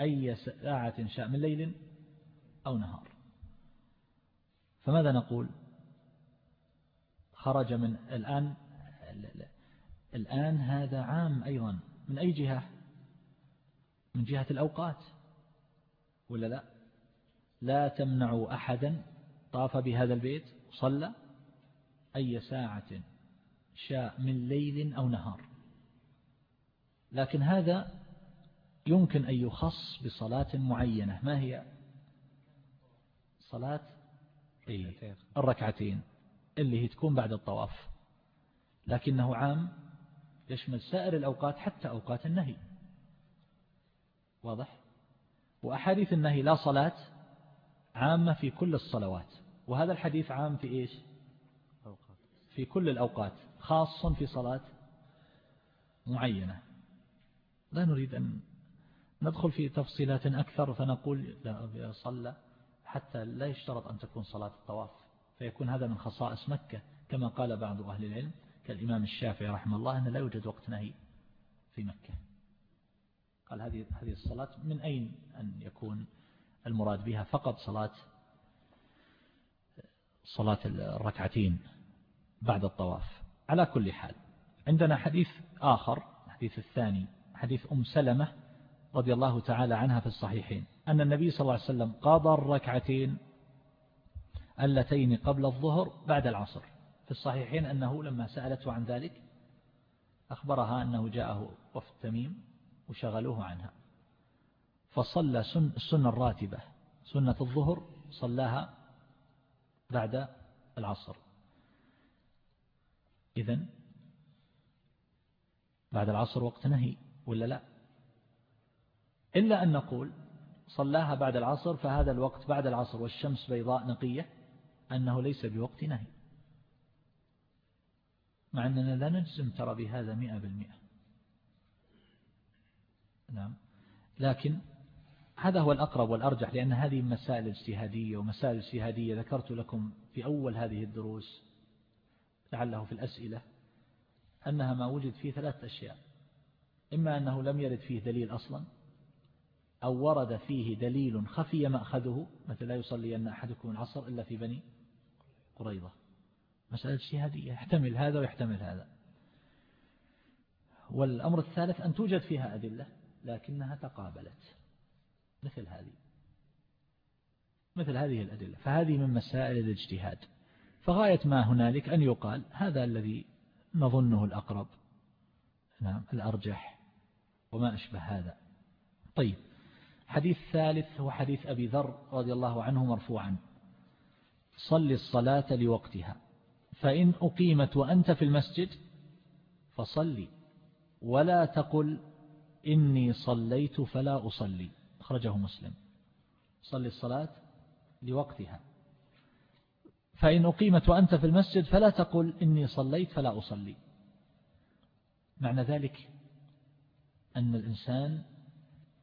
أي ساعة شاء من ليل أو نهار. فماذا نقول؟ خرج من الآن الآن هذا عام أيضا. من أي جهة؟ من جهة الأوقات. ولا لا؟ لا تمنعوا أحدا طاف بهذا البيت صلى أي ساعة شاء من ليل أو نهار. لكن هذا يمكن أن يخص بصلاة معينة. ما هي؟ صلاة الركعتين اللي هي تكون بعد الطواف. لكنه عام يشمل سائر الأوقات حتى أوقات النهي. واضح؟ وأحاديث النهي لا صلاة عامة في كل الصلوات. وهذا الحديث عام في إيش؟ في كل الأوقات خاص في صلاة معينة. لا نريد أن ندخل في تفصيلات أكثر فنقول لا صلى حتى لا يشترط أن تكون صلاة الطواف فيكون هذا من خصائص مكة كما قال بعض أهل العلم. كالإمام الشافعي رحمه الله أن لا يوجد وقت نهي في مكة. قال هذه هذه الصلاة من أين أن يكون المراد بها؟ فقط صلاة صلاة الركعتين بعد الطواف. على كل حال عندنا حديث آخر الحديث الثاني حديث أم سلمة رضي الله تعالى عنها في الصحيحين أن النبي صلى الله عليه وسلم قضى الركعتين اللتين قبل الظهر بعد العصر. الصحيحين أنه لما سألته عن ذلك أخبرها أنه جاءه وفد تميم وشغلوه عنها. فصلى السنة الراتبة سنة الظهر صلاها بعد العصر. إذن بعد العصر وقت نهي ولا لا؟ إلا أن نقول صلاها بعد العصر فهذا الوقت بعد العصر والشمس بيضاء نقية أنه ليس بوقت نهي. مع أننا لا نجزم ترى بهذا مئة بالمئة. نعم. لكن هذا هو الأقرب والأرجح لأن هذه مسائل اجتهادية ومسائل اجتهادية ذكرت لكم في أول هذه الدروس لعله في الأسئلة أنها ما وجد فيه ثلاث أشياء. إما أنه لم يرد فيه دليل أصلا أو ورد فيه دليل خفي مأخذه مثل لا يصلي أن أحدكم العصر إلا في بني قريضة مسألة اجتهادية يحتمل هذا ويحتمل هذا. والأمر الثالث أن توجد فيها أدلة لكنها تقابلت. مثل هذه. مثل هذه الأدلة. فهذه من مسائل الاجتهاد. فغاية ما هنالك أن يقال هذا الذي نظنه الأقرب. نعم الأرجح. وما أشبه هذا. طيب. حديث ثالث هو حديث أبي ذر رضي الله عنه مرفوعا. صل الصلاة لوقتها. فإن أقيمت وأنت في المسجد فصلي ولا تقل إني صليت فلا أصلي. أخرجه مسلم. صلي الصلاة لوقتها. فإن أقيمت وأنت في المسجد فلا تقل إني صليت فلا أصلي. معنى ذلك أن الإنسان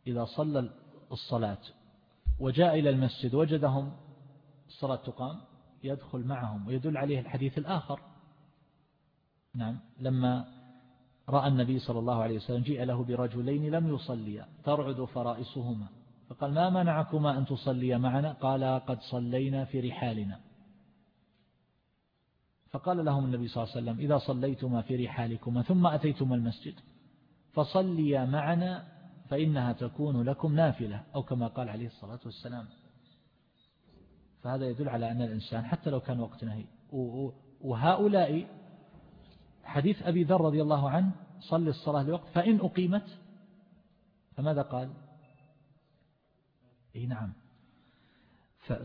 إذا صلى الصلاة وجاء إلى المسجد وجدهم الصلاة تقام يدخل معهم ويدل عليه الحديث الآخر. نعم لما رأى النبي صلى الله عليه وسلم جيء له برجلين لم يصليا ترعد فرائصهما فقال ما منعكما أن تصليا معنا؟ قال قد صلينا في رحالنا. فقال لهم النبي صلى الله عليه وسلم إذا صليتما في رحالكما ثم أتيتما المسجد فصليا معنا فإنها تكون لكم نافلة أو كما قال عليه الصلاة والسلام. فهذا يدل على أن الإنسان حتى لو كان وقت نهي. وهؤلاء حديث أبي ذر رضي الله عنه صل الصلاة لوقت فإن أقيمت فماذا قال؟ إيه نعم.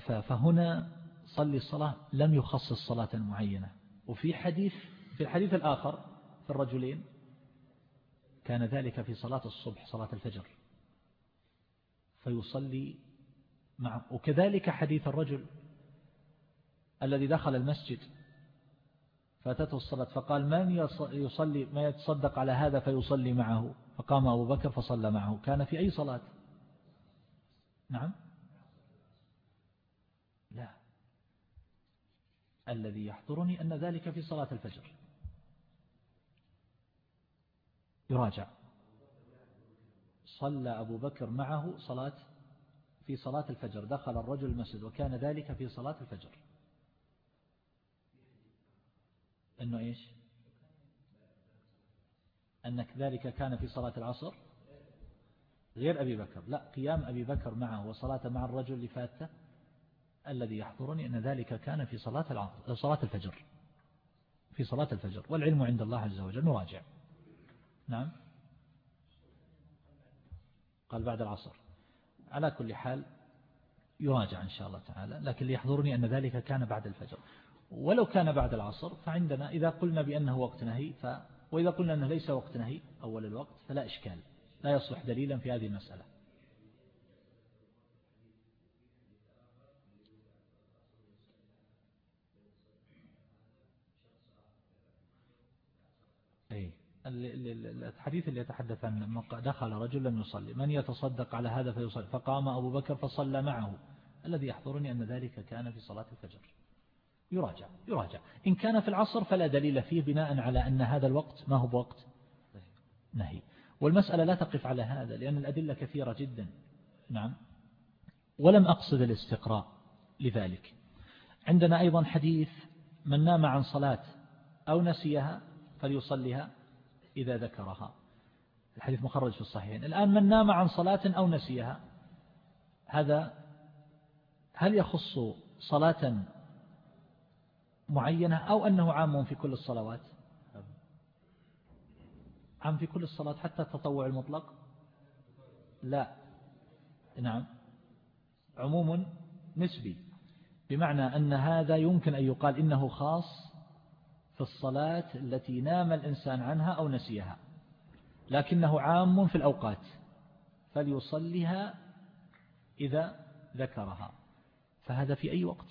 فهنا صلي الصلاة لم يخصص صلاة معينة. وفي حديث في الحديث الآخر في الرجلين كان ذلك في صلاة الصبح صلاة الفجر. فيصلي معه وكذلك حديث الرجل الذي دخل المسجد فاتته الصلاة فقال من يصلي ما يتصدق على هذا فيصلي معه. فقام أبو بكر فصلى معه. كان في أي صلاة؟ نعم. لا. الذي يحضرني أن ذلك في صلاة الفجر. يراجع. صلى أبو بكر معه صلاة في صلاة الفجر دخل الرجل المسجد وكان ذلك في صلاة الفجر. أنه إيش؟ أنك ذلك كان في صلاة العصر؟ غير أبي بكر. لا قيام أبي بكر معه وصلاة مع الرجل اللي فاته الذي يحضرني أن ذلك كان في صلاة العصر صلاة الفجر. في صلاة الفجر. والعلم عند الله عز وجل نراجع نعم. قال بعد العصر. على كل حال يراجع إن شاء الله تعالى لكن ليحضرني أن ذلك كان بعد الفجر. ولو كان بعد العصر فعندنا إذا قلنا بأنه وقت نهي ف وإذا قلنا أنه ليس وقت نهي أول الوقت فلا إشكال لا يصلح دليلا في هذه المسألة أي الحديث اللي يتحدث عن دخل رجل لم يصلي. من يتصدق على هذا فيصلي. فقام أبو بكر فصلى معه. الذي يحضرني أن ذلك كان في صلاة الفجر. يراجع يراجع. إن كان في العصر فلا دليل فيه بناء على أن هذا الوقت ما هو بوقت؟ نهي. والمسألة لا تقف على هذا لأن الأدلة كثيرة جدا. نعم. ولم أقصد الاستقراء لذلك. عندنا أيضا حديث من نام عن صلاة أو نسيها فليصليها. إذا ذكرها. الحديث مخرج في الصحيحين. الآن من نام عن صلاة أو نسيها؟ هذا هل يخص صلاة معينة أو أنه عام في كل الصلوات؟ عام في كل الصلاة حتى التطوع المطلق؟ لا. نعم. عموم نسبي. بمعنى أن هذا يمكن أن يقال إنه خاص في الصلاة التي نام الإنسان عنها أو نسيها لكنه عام في الأوقات فليصليها إذا ذكرها. فهذا في أي وقت؟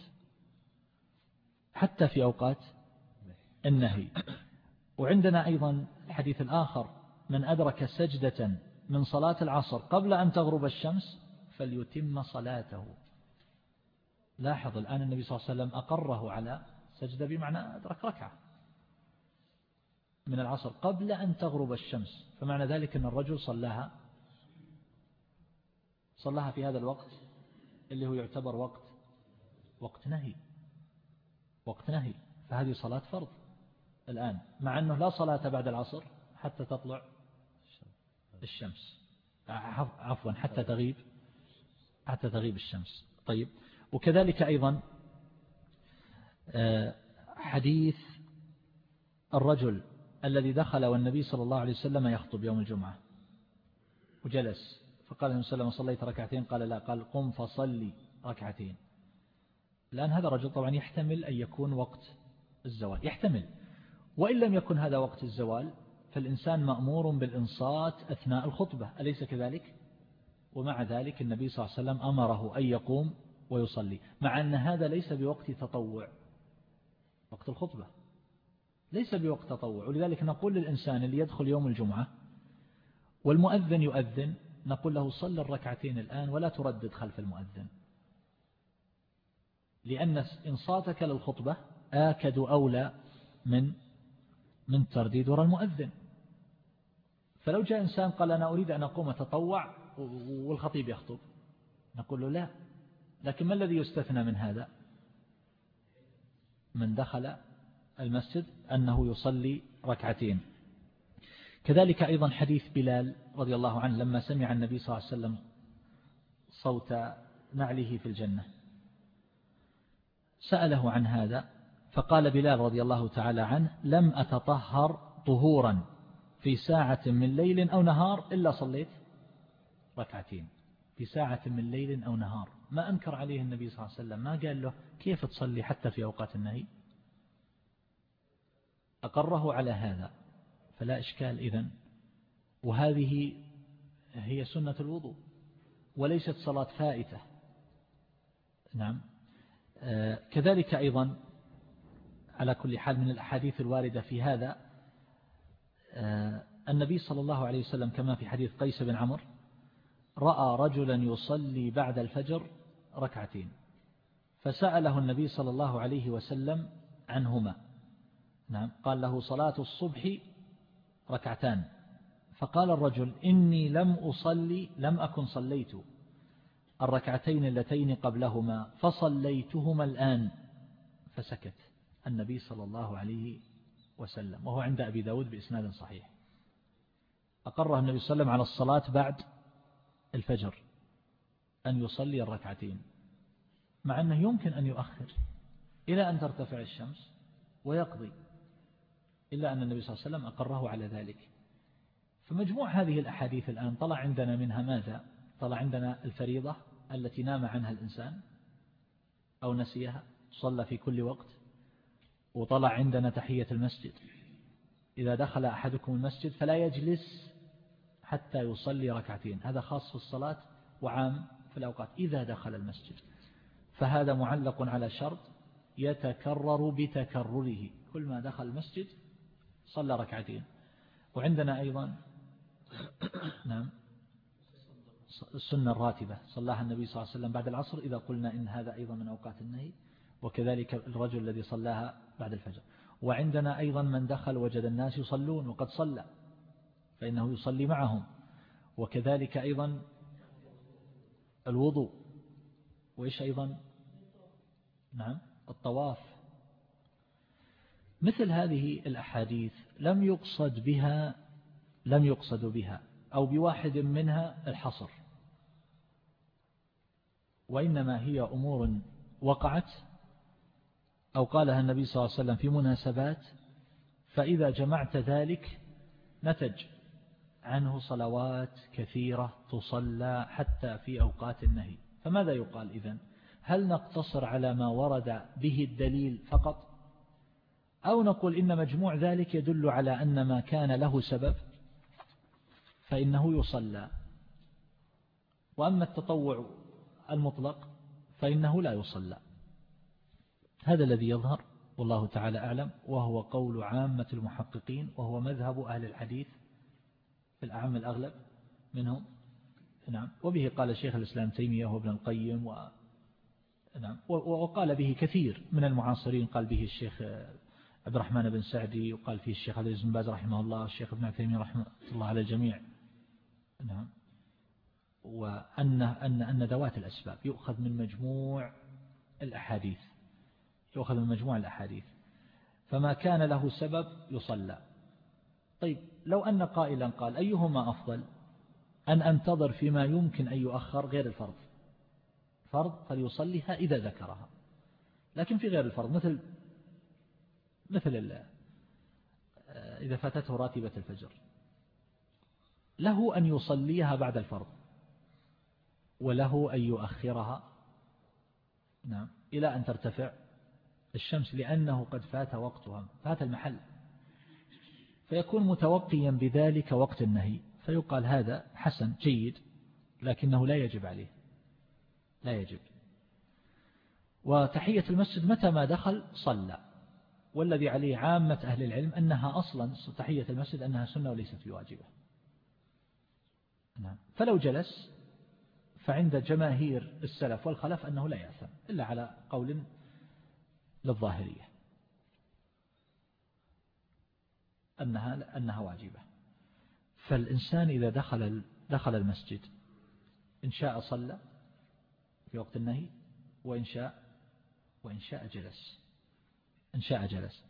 حتى في أوقات النهي. وعندنا أيضا الحديث الآخر من أدرك سجدة من صلاة العصر قبل أن تغرب الشمس فليتم صلاته. لاحظ الآن النبي صلى الله عليه وسلم أقره على سجدة بمعنى أدرك ركعة. من العصر قبل أن تغرب الشمس. فمعنى ذلك أن الرجل صلاها صلاها في هذا الوقت اللي هو يعتبر وقت وقت نهي وقت نهي. فهذه صلاة فرض الآن مع أنه لا صلاة بعد العصر حتى تطلع الشمس. عفوا حتى تغيب حتى تغيب الشمس. طيب. وكذلك أيضا آه، حديث الرجل الذي دخل والنبي صلى الله عليه وسلم يخطب يوم الجمعة. وجلس. فقال النبي صلى الله عليه وسلم صليت ركعتين. قال لا. قال قم فصلي ركعتين. الآن هذا الرجل طبعا يحتمل أن يكون وقت الزوال. يحتمل. وإن لم يكن هذا وقت الزوال فالإنسان مأمور بالإنصات أثناء الخطبة. أليس كذلك؟ ومع ذلك النبي صلى الله عليه وسلم أمره أن يقوم ويصلي مع أن هذا ليس بوقت تطوع وقت الخطبة. ليس بوقت تطوع. ولذلك نقول للإنسان اللي يدخل يوم الجمعة والمؤذن يؤذن نقول له صل الركعتين الآن ولا تردد خلف المؤذن. لأن إنصاتك للخطبة آكد أولى من من ترديد وراء المؤذن. فلو جاء إنسان قال أنا أريد أن أقوم أتطوع والخطيب يخطب نقول له لا. لكن ما الذي يستثنى من هذا؟ من دخل المسجد أنه يصلي ركعتين. كذلك أيضا حديث بلال رضي الله عنه لما سمع النبي صلى الله عليه وسلم صوت نعله في الجنة. سأله عن هذا فقال بلال رضي الله تعالى عنه لم أتطهر طهورا في ساعة من ليل أو نهار إلا صليت ركعتين. في ساعة من ليل أو نهار. ما أنكر عليه النبي صلى الله عليه وسلم ما قال له كيف تصلي حتى في أوقات النهي؟ أقره على هذا فلا إشكال إذن. وهذه هي سنة الوضوء وليست صلاة فائتة. نعم. آه، كذلك أيضا على كل حال من الأحاديث الواردة في هذا آه، النبي صلى الله عليه وسلم كما في حديث قيس بن عمر رأى رجلا يصلي بعد الفجر ركعتين فسأله النبي صلى الله عليه وسلم عنهما. نعم. قال له صلاة الصبح ركعتان. فقال الرجل إني لم أصلي لم أكن صليت. الركعتين اللتين قبلهما فصليتهما الآن. فسكت النبي صلى الله عليه وسلم وهو عند أبي داود بإسناد صحيح. أقره النبي صلى الله عليه وسلم على الصلاة بعد الفجر أن يصلي الركعتين مع أنه يمكن أن يؤخر إلى أن ترتفع الشمس ويقضي. إلا أن النبي صلى الله عليه وسلم أقره على ذلك. فمجموع هذه الأحاديث الآن طلع عندنا منها ماذا؟ طلع عندنا الفريضة التي نام عنها الإنسان أو نسيها صلى في كل وقت وطلع عندنا تحية المسجد. إذا دخل أحدكم المسجد فلا يجلس حتى يصلي ركعتين. هذا خاص في الصلاة وعام في الأوقات إذا دخل المسجد. فهذا معلق على شرط يتكرر بتكرره. كل ما دخل المسجد صلى ركعتين. وعندنا أيضا نعم. السنة الراتبة. صلاها النبي صلى الله عليه وسلم بعد العصر إذا قلنا إن هذا أيضا من أوقات النهي وكذلك الرجل الذي صلاها بعد الفجر. وعندنا أيضا من دخل وجد الناس يصلون وقد صلى فإنه يصلي معهم. وكذلك أيضا الوضوء. وإيش أيضا؟ نعم الطواف. مثل هذه الأحاديث لم يقصد بها لم يقصد بها أو بواحد منها الحصر. وإنما هي أمور وقعت أو قالها النبي صلى الله عليه وسلم في مناسبات فإذا جمعت ذلك نتج عنه صلوات كثيرة تصلى حتى في أوقات النهي. فماذا يقال إذن؟ هل نقتصر على ما ورد به الدليل فقط؟ أو نقول إن مجموع ذلك يدل على أن ما كان له سبب فإنه يصلى. وأما التطوع المطلق فإنه لا يصلى. هذا الذي يظهر والله تعالى أعلم وهو قول عامة المحققين وهو مذهب أهل الحديث في الأعم الأغلب منهم. نعم. وبه قال شيخ الإسلام تيمية وابن القيم و نعم. وقال به كثير من المعاصرين قال به الشيخ عبد الرحمن بن سعدي وقال فيه الشيخ عبد العزيز بن باز رحمه الله الشيخ ابن عثيمين رحمه الله على الجميع. نعم. وأن أن أن ذوات الأسباب يؤخذ من مجموع الأحاديث. يؤخذ من مجموع الأحاديث. فما كان له سبب يصلى. طيب لو أن قائلا قال أيهما أفضل؟ أن أنتظر فيما يمكن أن يؤخر غير الفرض. فرض فليصليها إذا ذكرها. لكن في غير الفرض مثل مثل إذا فاتته راتبة الفجر. له أن يصليها بعد الفرض. وله أن يؤخرها. نعم. إلى أن ترتفع الشمس لأنه قد فات وقتها. فات المحل. فيكون متوقيا بذلك وقت النهي. فيقال هذا حسن جيد لكنه لا يجب عليه. لا يجب. وتحية المسجد متى ما دخل؟ صلى. والذي عليه عامة أهل العلم أنها أصلا تحية المسجد أنها سنة وليست بواجبة. نعم. فلو جلس فعند جماهير السلف والخلف أنه لا يأثم إلا على قول للظاهرية أنها, أنها واجبة. فالإنسان إذا دخل دخل المسجد إن شاء صلى في وقت النهي وإن شاء وإن شاء جلس. إن شاء جلس.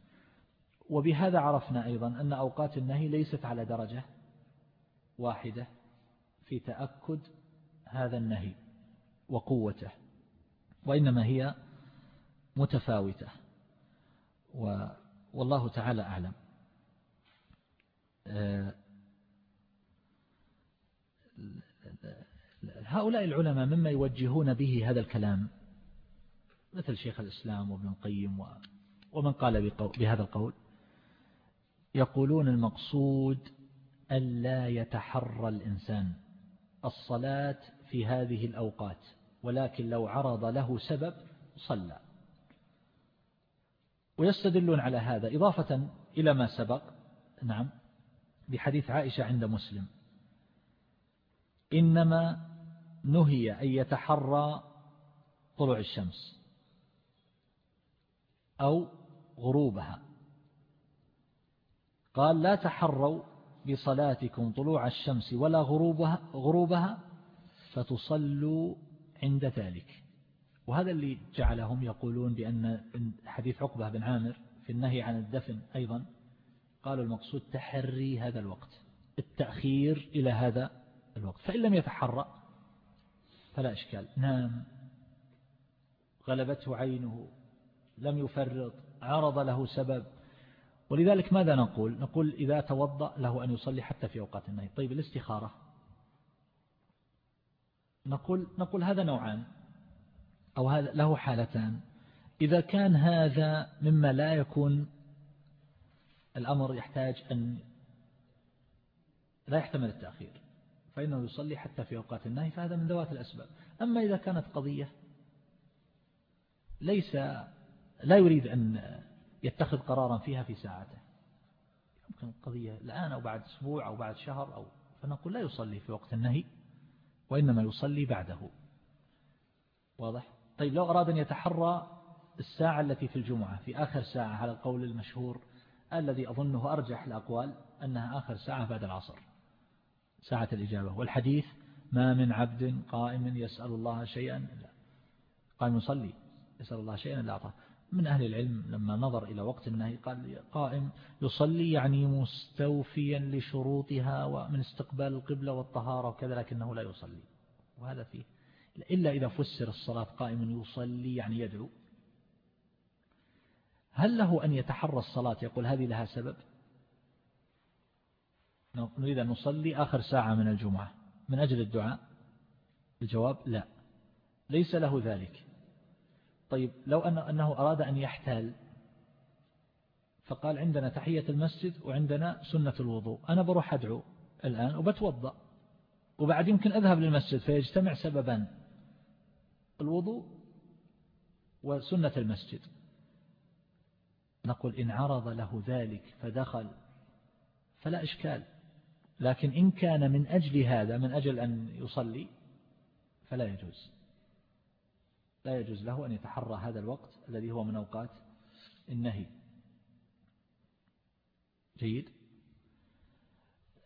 وبهذا عرفنا أيضا أن أوقات النهي ليست على درجة واحدة في تأكد هذا النهي وقوته وإنما هي متفاوتة والله تعالى أعلم. هؤلاء العلماء مما يوجهون به هذا الكلام مثل شيخ الإسلام وابن القيم ومن قال بهذا القول؟ يقولون المقصود ألا يتحرى الإنسان. الصلاة في هذه الأوقات ولكن لو عرض له سبب صلى. ويستدلون على هذا إضافة إلى ما سبق نعم بحديث عائشة عند مسلم. إنما نهي أن يتحرى طلوع الشمس أو غروبها. قال لا تحروا بصلاتكم طلوع الشمس ولا غروبها, غروبها فتصلوا عند ذلك. وهذا اللي جعلهم يقولون بأن حديث عقبة بن عامر في النهي عن الدفن أيضا قالوا المقصود تحري هذا الوقت التأخير إلى هذا الوقت. فإن لم يتحرى فلا إشكال. نام غلبته عينه لم يفرط عرض له سبب. ولذلك ماذا نقول؟ نقول إذا توضأ له أن يصلي حتى في أوقات النهي. طيب الاستخارة. نقول نقول هذا نوعان أو هذا له حالتان. إذا كان هذا مما لا يكون الأمر يحتاج أن لا يحتمل التأخير فإنه يصلي حتى في أوقات النهي فهذا من ذوات الأسباب. أما إذا كانت قضية ليس لا يريد أن يتخذ قرارا فيها في ساعته. يمكن قضية الآن أو بعد أسبوع أو بعد شهر أو فنقول لا يصلي في وقت النهي وإنما يصلي بعده. واضح؟ طيب لو أراد أن يتحرى الساعة التي في الجمعة في آخر ساعة على القول المشهور الذي أظنه أرجح الأقوال أنها آخر ساعة بعد العصر. ساعة الإجابة. والحديث ما من عبد قائم يسأل الله شيئا قائم يصلي يسأل الله شيئا لا أعطاه. من أهل العلم لما نظر إلى وقت النهي قال قائم يصلي يعني مستوفيا لشروطها ومن استقبال القبلة والطهارة وكذا لكنه لا يصلي. وهذا فيه. إلا إذا فسر الصلاة قائم يصلي يعني يدعو. هل له أن يتحرى الصلاة؟ يقول هذه لها سبب. نريد أن نصلي آخر ساعة من الجمعة. من أجل الدعاء؟ الجواب لا. ليس له ذلك. طيب لو أن أنه أراد أن يحتال فقال عندنا تحية المسجد وعندنا سنة الوضوء. أنا بروح أدعو الآن وبتوضأ. وبعد يمكن أذهب للمسجد فيجتمع سببان الوضوء وسنة المسجد. نقول إن عرض له ذلك فدخل فلا إشكال. لكن إن كان من أجل هذا من أجل أن يصلي فلا يجوز. لا يجوز له أن يتحرى هذا الوقت الذي هو من أوقات النهي. جيد؟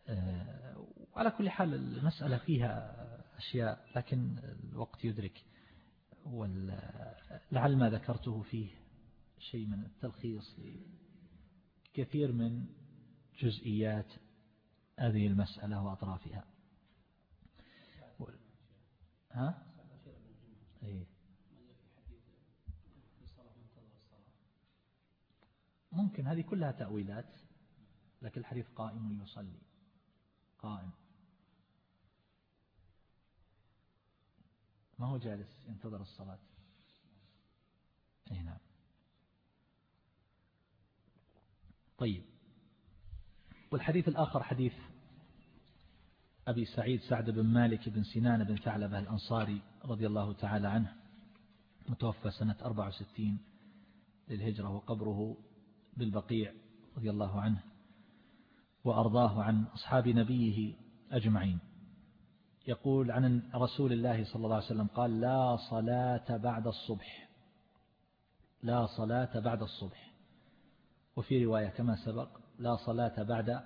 آه، على كل حال المسألة فيها أشياء لكن الوقت يدرك. لعل ما ذكرته فيه شيء من التلخيص لكثير من جزئيات هذه المسألة وأطرافها. ها؟ إيه؟ ممكن هذه كلها تأويلات لكن الحديث قائم يصلي. قائم. ما هو جالس ينتظر الصلاة؟ أي نعم. طيب. والحديث الآخر حديث أبي سعيد سعد بن مالك بن سنان بن ثعلبة الأنصاري رضي الله تعالى عنه متوفى سنة 64 للهجرة وقبره بالبقيع رضي الله عنه وأرضاه عن أصحاب نبيه أجمعين. يقول عن رسول الله صلى الله عليه وسلم قال لا صلاة بعد الصبح. لا صلاة بعد الصبح. وفي رواية كما سبق لا صلاة بعد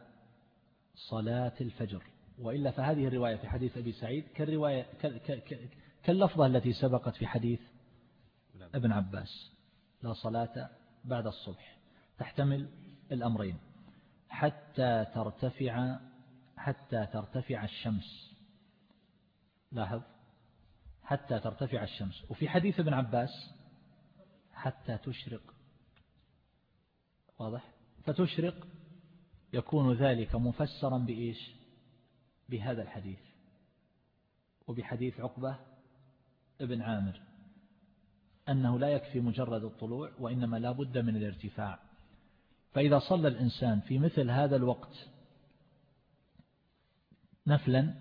صلاة الفجر. وإلا فهذه الرواية في حديث أبي سعيد كالرواية كاللفظة التي سبقت في حديث ابن عباس لا صلاة بعد الصبح. تحتمل الأمرين. حتى ترتفع حتى ترتفع الشمس. لاحظ؟ حتى ترتفع الشمس. وفي حديث ابن عباس حتى تشرق. واضح؟ فتشرق يكون ذلك مفسرا بإيش؟ بهذا الحديث. وبحديث عقبة ابن عامر أنه لا يكفي مجرد الطلوع وإنما لا بد من الارتفاع. فإذا صلى الإنسان في مثل هذا الوقت نفلا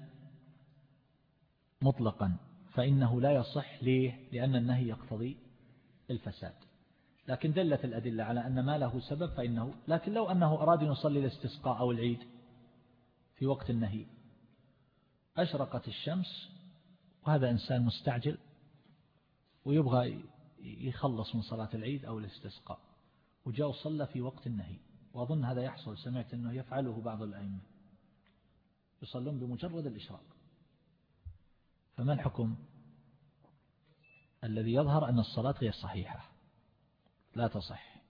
مطلقا فإنه لا يصح ليه؟ لأن النهي يقتضي الفساد. لكن دلت الأدلة على أن ما له سبب فإنه لكن لو أنه أراد أن يصلي الاستسقاء أو العيد في وقت النهي. أشرقت الشمس وهذا إنسان مستعجل ويبغى يخلص من صلاة العيد أو الاستسقاء. وجاء وصلى في وقت النهي. وأظن هذا يحصل سمعت أنه يفعله بعض الأئمة. يصلون بمجرد الإشراق. فما الحكم؟ الذي يظهر أن الصلاة غير صحيحة. لا تصح.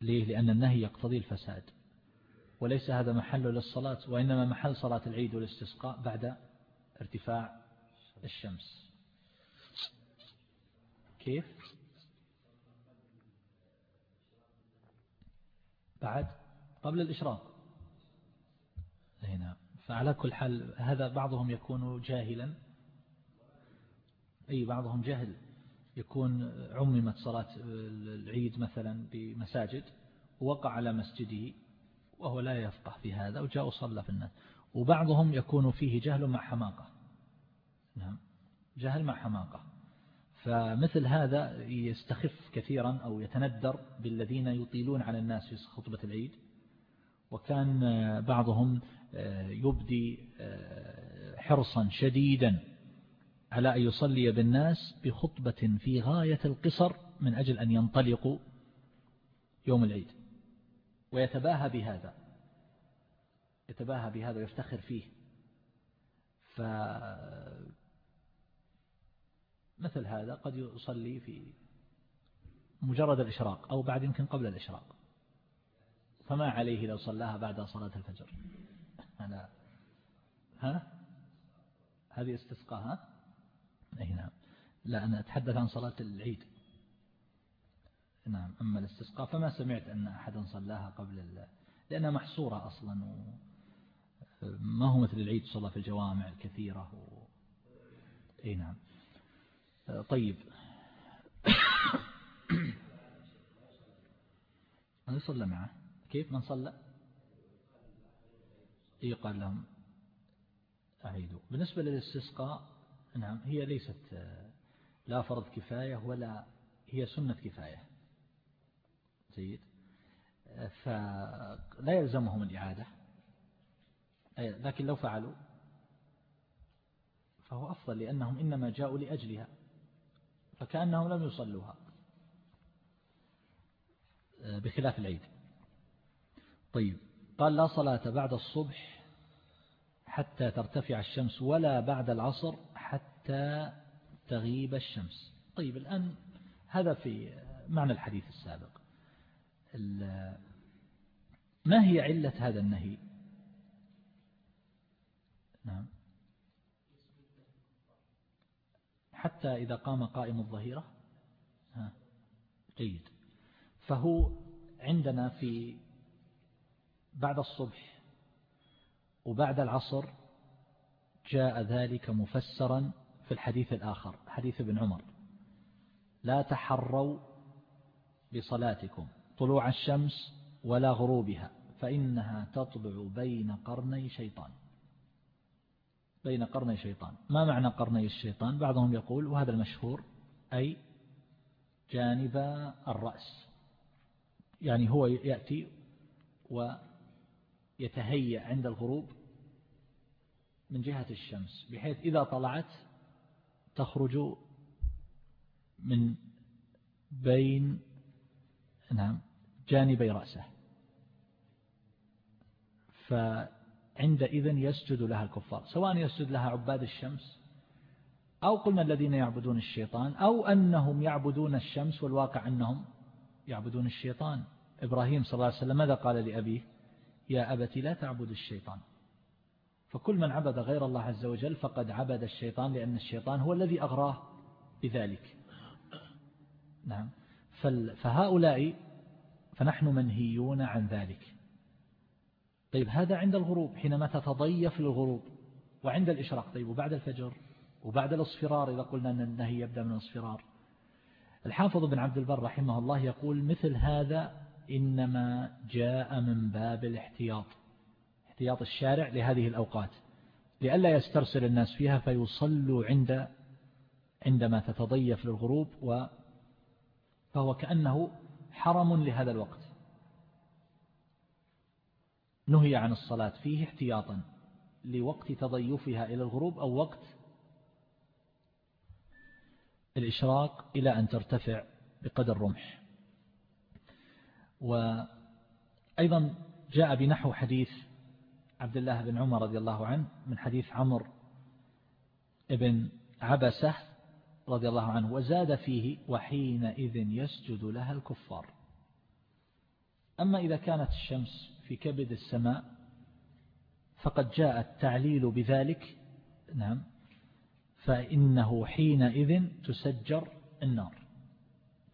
ليه؟ لأن النهي يقتضي الفساد. وليس هذا محل للصلاة وإنما محل صلاة العيد والاستسقاء بعد ارتفاع الشمس. كيف؟ بعد قبل الإشراق. هنا فعلى كل حال هذا بعضهم يكون جاهلا. أي بعضهم جهل يكون عممت صلاة العيد مثلا بمساجد ووقع على مسجده وهو لا يفقه في هذا وجاء وصلى في الناس. وبعضهم يكون فيه جهل مع حماقة. نعم. جهل مع حماقة. فمثل هذا يستخف كثيرا أو يتندر بالذين يطيلون على الناس في خطبة العيد. وكان بعضهم يبدي حرصا شديدا على أن يصلي بالناس بخطبة في غاية القصر من أجل أن ينطلقوا يوم العيد. ويتباهى بهذا يتباهى بهذا ويفتخر فيه. ف مثل هذا قد يصلي في مجرد الإشراق أو بعد يمكن قبل الإشراق. فما عليه لو صلاها بعد صلاة الفجر. أنا ها؟ هذه استسقاء ها؟ أي نعم. لا أنا أتحدث عن صلاة العيد. نعم أما الاستسقاء فما سمعت أن أحدا صلاها قبل لأنها محصورة أصلا و ما هو مثل العيد صلى في الجوامع الكثيرة و... أي نعم. طيب. من صلى معه؟ كيف من صلى؟ يقال لهم؟ أعيدوا. بالنسبة للاستسقاء نعم هي ليست لا فرض كفاية ولا هي سنة كفاية. جيد. فلا يلزمهم الإعادة. لكن لو فعلوا فهو أفضل لأنهم إنما جاءوا لأجلها. فكأنهم لم يصلوها. بخلاف العيد. طيب قال لا صلاة بعد الصبح حتى ترتفع الشمس ولا بعد العصر حتى تغيب الشمس. طيب الآن هذا في معنى الحديث السابق. ما هي علة هذا النهي؟ نعم. حتى إذا قام قائم الظهيرة. ها جيد. فهو عندنا في بعد الصبح وبعد العصر جاء ذلك مفسرا في الحديث الآخر حديث ابن عمر. لا تحروا بصلاتكم طلوع الشمس ولا غروبها فإنها تطلع بين قرني شيطان. بين قرني شيطان ما معنى قرني الشيطان؟ بعضهم يقول وهذا المشهور أي جانب الرأس. يعني هو يأتي ويتهيأ عند الغروب من جهة الشمس بحيث إذا طلعت تخرج من بين نعم جانبي رأسه. فعندئذ يسجد لها الكفار سواء يسجد لها عباد الشمس أو قلنا الذين يعبدون الشيطان أو أنهم يعبدون الشمس والواقع أنهم يعبدون الشيطان. إبراهيم صلى الله عليه وسلم ماذا قال لأبيه؟ يا أبت لا تعبد الشيطان. فكل من عبد غير الله عز وجل فقد عبد الشيطان لأن الشيطان هو الذي أغراه بذلك. نعم. فهؤلاء فنحن منهيون عن ذلك. طيب هذا عند الغروب حينما تتضيف للغروب وعند الإشراق طيب وبعد الفجر وبعد الاصفرار إذا قلنا أن النهي يبدأ من الاصفرار. الحافظ بن عبد البر رحمه الله يقول مثل هذا إنما جاء من باب الاحتياط احتياط الشارع لهذه الأوقات لئلا يسترسل الناس فيها فيصلوا عند عندما تتضيف للغروب و فهو كأنه حرم لهذا الوقت. نهي عن الصلاة فيه احتياطا لوقت تضيفها إلى الغروب أو وقت الإشراق إلى أن ترتفع بقدر رمح. وأيضا جاء بنحو حديث عبد الله بن عمر رضي الله عنه من حديث عمر ابن عبسة رضي الله عنه وزاد فيه وحينئذ يسجد لها الكفار. أما إذا كانت الشمس في كبد السماء فقد جاء التعليل بذلك نعم فإنه حينئذ تسجر النار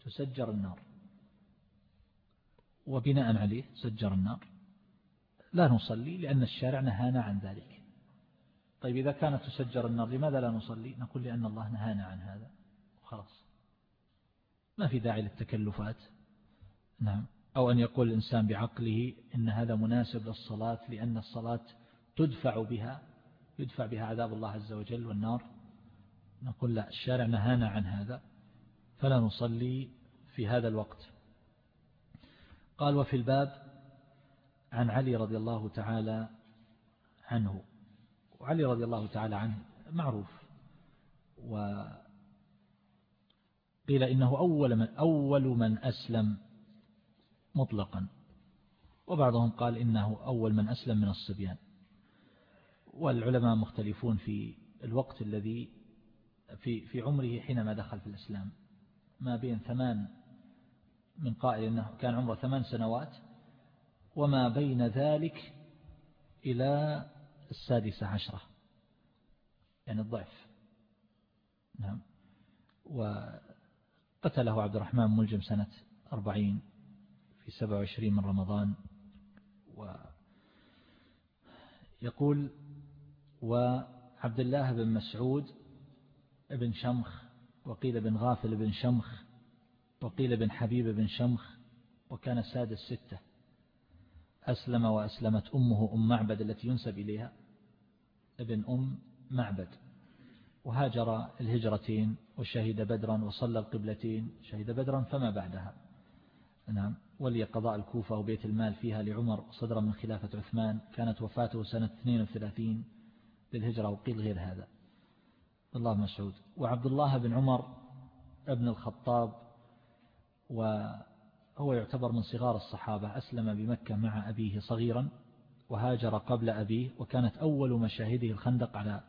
تسجر النار. وبناء عليه سجر النار. لا نصلي لأن الشارع نهانا عن ذلك. طيب إذا كانت تسجر النار لماذا لا نصلي؟ نقول لأن الله نهانا عن هذا خلاص ما في داعي للتكلفات. نعم. أو أن يقول الإنسان بعقله إن هذا مناسب للصلاة لأن الصلاة تدفع بها يدفع بها عذاب الله عز وجل والنار. نقول لا الشارع نهانا عن هذا فلا نصلي في هذا الوقت. قال وفي الباب عن علي رضي الله تعالى عنه. وعلي رضي الله تعالى عنه معروف. وقيل إنه أول من, أول من أسلم مطلقا. وبعضهم قال إنه أول من أسلم من الصبيان. والعلماء مختلفون في الوقت الذي في في عمره حينما دخل في الإسلام. ما بين ثمان من قائل أنه كان عمره ثمان سنوات وما بين ذلك إلى السادسة عشرة. يعني الضعف. نعم. وقتله عبد الرحمن ملجم سنة أربعين. في سبع وعشرين من رمضان. ويقول وعبد الله بن مسعود بن شمخ وقيل بن غافل بن شمخ وقيل بن حبيب بن شمخ وكان سادس ستة أسلم وأسلمت أمه أم معبد التي ينسب إليها ابن أم معبد. وهاجر الهجرتين وشهد بدرا وصلى القبلتين. شهد بدرا فما بعدها. نعم. ولي قضاء الكوفة وبيت المال فيها لعمر صدرا من خلافة عثمان كانت وفاته سنة 32 للهجرة وقيل غير هذا. الله مسعود. وعبد الله بن عمر ابن الخطاب وهو يعتبر من صغار الصحابة أسلم بمكة مع أبيه صغيرا وهاجر قبل أبيه وكانت أول مشاهده الخندق على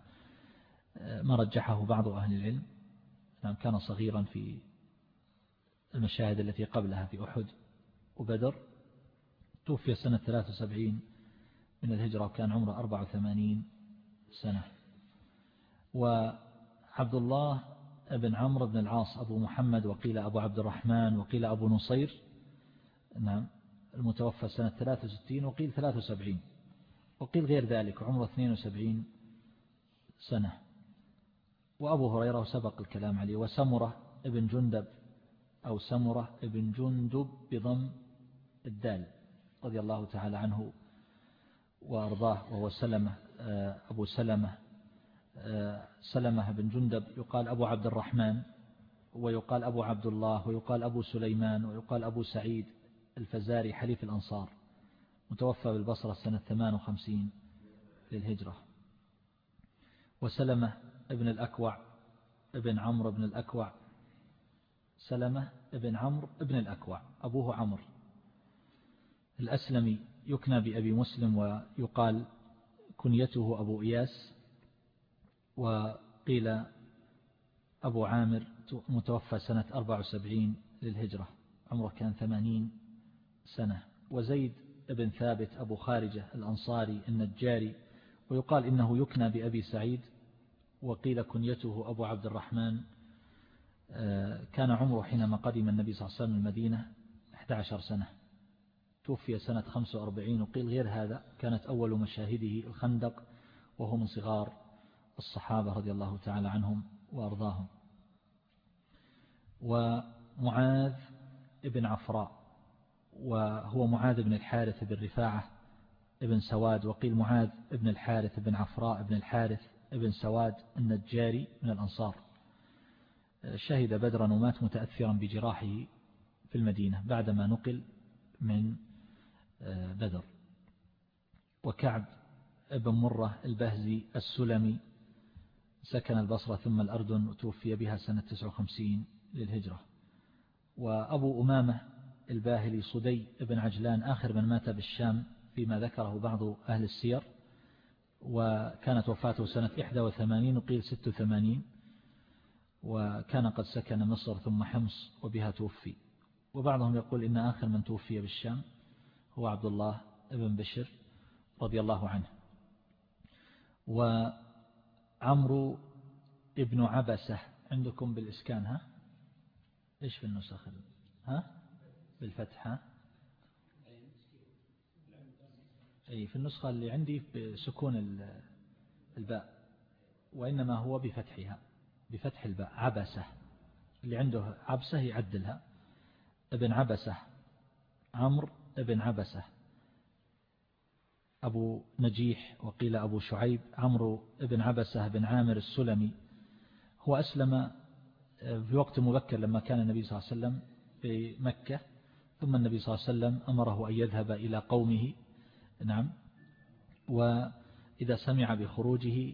ما رجحه بعض أهل العلم. نعم كان صغيرا في المشاهد التي قبلها في أحد وبدر توفي سنة 73 من الهجرة وكان عمره 84 سنة. وعبد الله بن عمرو بن العاص أبو محمد وقيل أبو عبد الرحمن وقيل أبو نصير نعم المتوفى سنة 63 وقيل 73 وقيل غير ذلك عمره 72 سنة. وأبو هريرة سبق الكلام عليه وسمرة ابن جندب أو سمرة ابن جندب بضم الدال رضي الله تعالى عنه وأرضاه وهو سلمة آه، أبو سلمة آه، سلمة بن جندب. يقال أبو عبد الرحمن ويقال أبو عبد الله ويقال أبو سليمان ويقال أبو سعيد الفزاري حليف الأنصار متوفى بالبصرة سنة 58 للهجرة. وسلمة ابن الأكوع ابن عمرو بن الأكوع سلمة ابن عمرو ابن الأكوع أبوه عمرو. الأسلمي يكنى بأبي مسلم ويقال كنيته أبو إياس وقيل أبو عامر متوفى سنة 74 للهجرة عمره كان 80 سنة. وزيد بن ثابت أبو خارجة الأنصاري النجاري ويقال إنه يكنى بأبي سعيد وقيل كنيته أبو عبد الرحمن كان عمره حينما قدم النبي صلى الله عليه وسلم المدينة 11 سنة. توفي سنة 45 وقيل غير هذا كانت أول مشاهده الخندق وهو من صغار الصحابة رضي الله تعالى عنهم وأرضاهم. ومعاذ ابن عفراء وهو معاذ بن الحارث بن رفاعة ابن سواد وقيل معاذ ابن الحارث بن عفراء بن الحارث ابن سواد النجاري من الأنصار. شهد بدرا ومات متأثرا بجراحه في المدينة بعدما نقل من آه، بدر. وكعب ابن مرة البهزي السلمي سكن البصرة ثم الأردن وتوفي بها سنة 59 للهجرة. وأبو أمامة الباهلي صدي ابن عجلان آخر من مات بالشام فيما ذكره بعض أهل السير وكانت وفاته سنة 81 وقيل 86 وكان قد سكن مصر ثم حمص وبها توفي. وبعضهم يقول إن آخر من توفي بالشام هو عبد الله بن بشر رضي الله عنه. وعمرو ابن عبسة عندكم بالإسكان ها؟ إيش في النسخ؟ ها؟ بالفتح ها؟ أي في النسخة اللي عندي بسكون الباء وإنما هو بفتحها. بفتح الباء عبسة. اللي عنده عبسة يعدلها. ابن عبسة. عمرو ابن عبسة. أبو نجيح وقيل أبو شعيب. عمرو ابن عبسة بن عامر السلمي. هو أسلم في وقت مبكر لما كان النبي صلى الله عليه وسلم في مكة. ثم النبي صلى الله عليه وسلم أمره أن يذهب إلى قومه. نعم. وإذا سمع بخروجه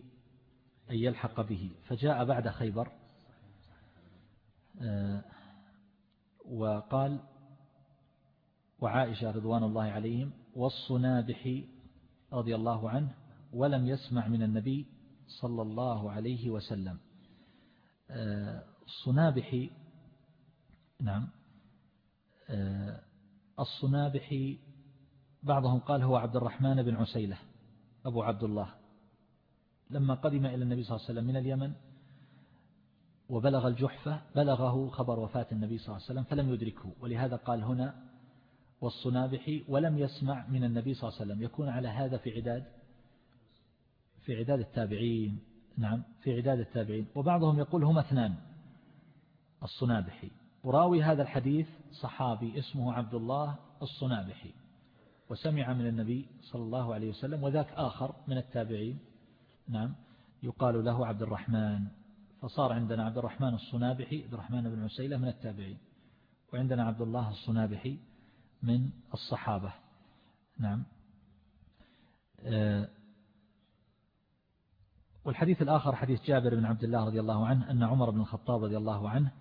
أن يلحق به. فجاء بعد خيبر آه، وقال وعائشة رضوان الله عليهم والصنابح رضي الله عنه ولم يسمع من النبي صلى الله عليه وسلم. آه، الصنابح نعم آه، الصنابح بعضهم قال هو عبد الرحمن بن عسيلة أبو عبد الله. لما قدم إلى النبي صلى الله عليه وسلم من اليمن وبلغ الجحفة بلغه خبر وفاة النبي صلى الله عليه وسلم فلم يدركه. ولهذا قال هنا والصنابح ولم يسمع من النبي صلى الله عليه وسلم. يكون على هذا في عداد في عداد التابعين. نعم في عداد التابعين. وبعضهم يقول هما اثنان الصنابحي. وراوي هذا الحديث صحابي اسمه عبد الله الصنابحي. وسمع من النبي صلى الله عليه وسلم وذاك آخر من التابعين. نعم. يقال له عبد الرحمن فصار عندنا عبد الرحمن الصنابحي عبد الرحمن بن عسيلة من التابعين. وعندنا عبد الله الصنابحي من الصحابة. نعم. آه، والحديث الآخر حديث جابر بن عبد الله رضي الله عنه أن عمر بن الخطاب رضي الله عنه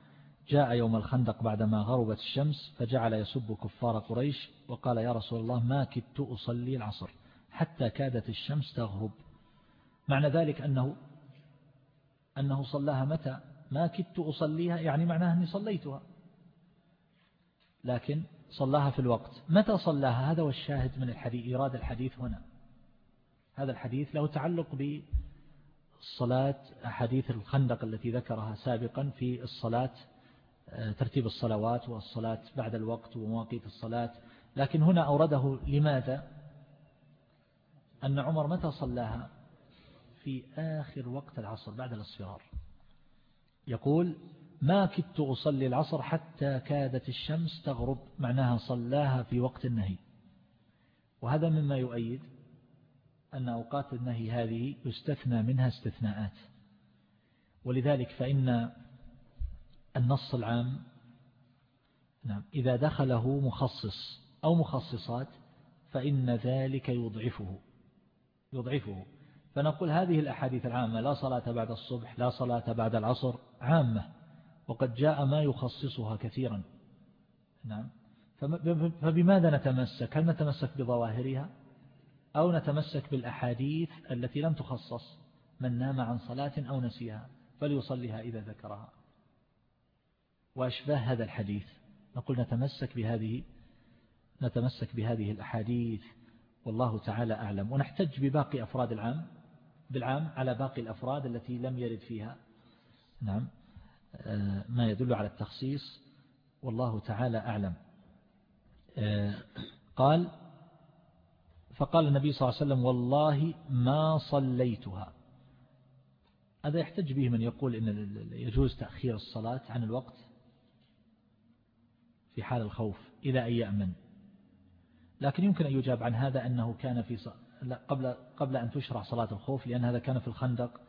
جاء يوم الخندق بعدما غربت الشمس فجعل يسب كفار قريش وقال يا رسول الله ما كدت أصلي العصر حتى كادت الشمس تغرب. معنى ذلك أنه أنه صلاها متى؟ ما كدت أصليها يعني معناها أني صليتها. لكن صلاها في الوقت. متى صلاها؟ هذا هو الشاهد من الحديث إيراد الحديث هنا. هذا الحديث له تعلق بالصلاة أحاديث الخندق التي ذكرها سابقا في الصلاة آه، ترتيب الصلوات والصلاة بعد الوقت ومواقيت الصلاة. لكن هنا أورده لماذا؟ أن عمر متى صلاها؟ في آخر وقت العصر بعد الإصفرار. يقول ما كدت أصلي العصر حتى كادت الشمس تغرب. معناها صلاها في وقت النهي. وهذا مما يؤيد أن أوقات النهي هذه يستثنى منها استثناءات. ولذلك فإن النص العام نعم إذا دخله مخصص أو مخصصات فإن ذلك يضعفه يضعفه. فنقول هذه الأحاديث العامة لا صلاة بعد الصبح لا صلاة بعد العصر عامة وقد جاء ما يخصصها كثيرا. نعم. فبماذا نتمسك؟ هل نتمسك بظواهرها؟ أو نتمسك بالأحاديث التي لم تخصص من نام عن صلاة أو نسيها فليصليها إذا ذكرها. وأشباه هذا الحديث. نقول نتمسك بهذه نتمسك بهذه الأحاديث. والله تعالى أعلم. ونحتج بباقي أفراد العام. بالعام على باقي الأفراد التي لم يرد فيها. نعم. آه، ما يدل على التخصيص. والله تعالى أعلم. آه، قال فقال النبي صلى الله عليه وسلم والله ما صليتها. هذا يحتج به من يقول إن يجوز تأخير الصلاة عن الوقت في حال الخوف إلى أن يأمن. لكن يمكن أن يجاب عن هذا أنه كان في. لا قبل قبل أن تشرع صلاة الخوف لأن هذا كان في الخندق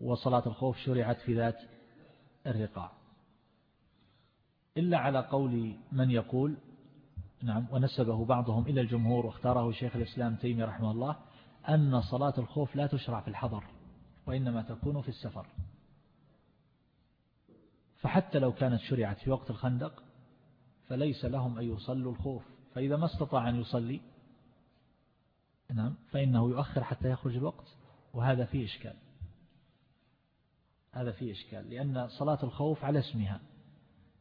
وصلاة الخوف شرعت في ذات الرقاع. إلا على قول من يقول نعم ونسبه بعضهم إلى الجمهور واختاره شيخ الإسلام تيمي رحمه الله أن صلاة الخوف لا تشرع في الحضر وإنما تكون في السفر. فحتى لو كانت شرعت في وقت الخندق فليس لهم أن يصلوا الخوف. فإذا ما استطاع أن يصلي نعم. فإنه يؤخر حتى يخرج الوقت وهذا فيه إشكال. هذا فيه إشكال لأن صلاة الخوف على اسمها.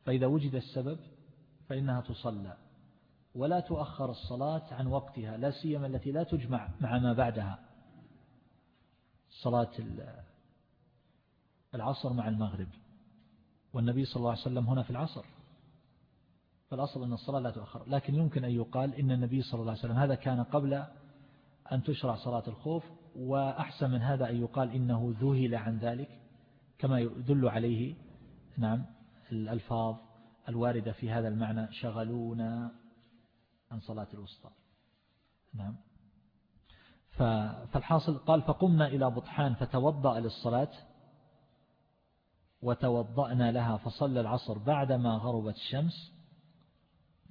فإذا وجد السبب فإنها تصلى. ولا تؤخر الصلاة عن وقتها لا سيما التي لا تجمع مع ما بعدها. صلاة العصر مع المغرب. والنبي صلى الله عليه وسلم هنا في العصر. فالأصل أن الصلاة لا تؤخر. لكن يمكن أن يقال إن النبي صلى الله عليه وسلم هذا كان قبل أن تشرع صلاة الخوف وأحسن من هذا أن يقال إنه ذهل عن ذلك كما يدل عليه نعم الألفاظ الواردة في هذا المعنى شغلونا عن صلاة الوسطى. نعم. فالحاصل قال فقمنا إلى بطحان فتوضأ للصلاة وتوضأنا لها فصلى العصر بعدما غربت الشمس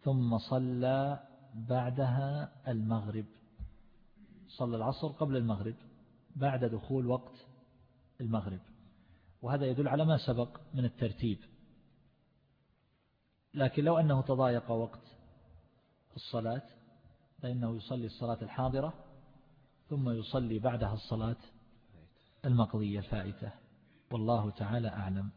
ثم صلى بعدها المغرب. صلى العصر قبل المغرب بعد دخول وقت المغرب. وهذا يدل على ما سبق من الترتيب. لكن لو أنه تضايق وقت الصلاة فإنه يصلي الصلاة الحاضرة ثم يصلي بعدها الصلاة المقضية الفائتة. والله تعالى أعلم.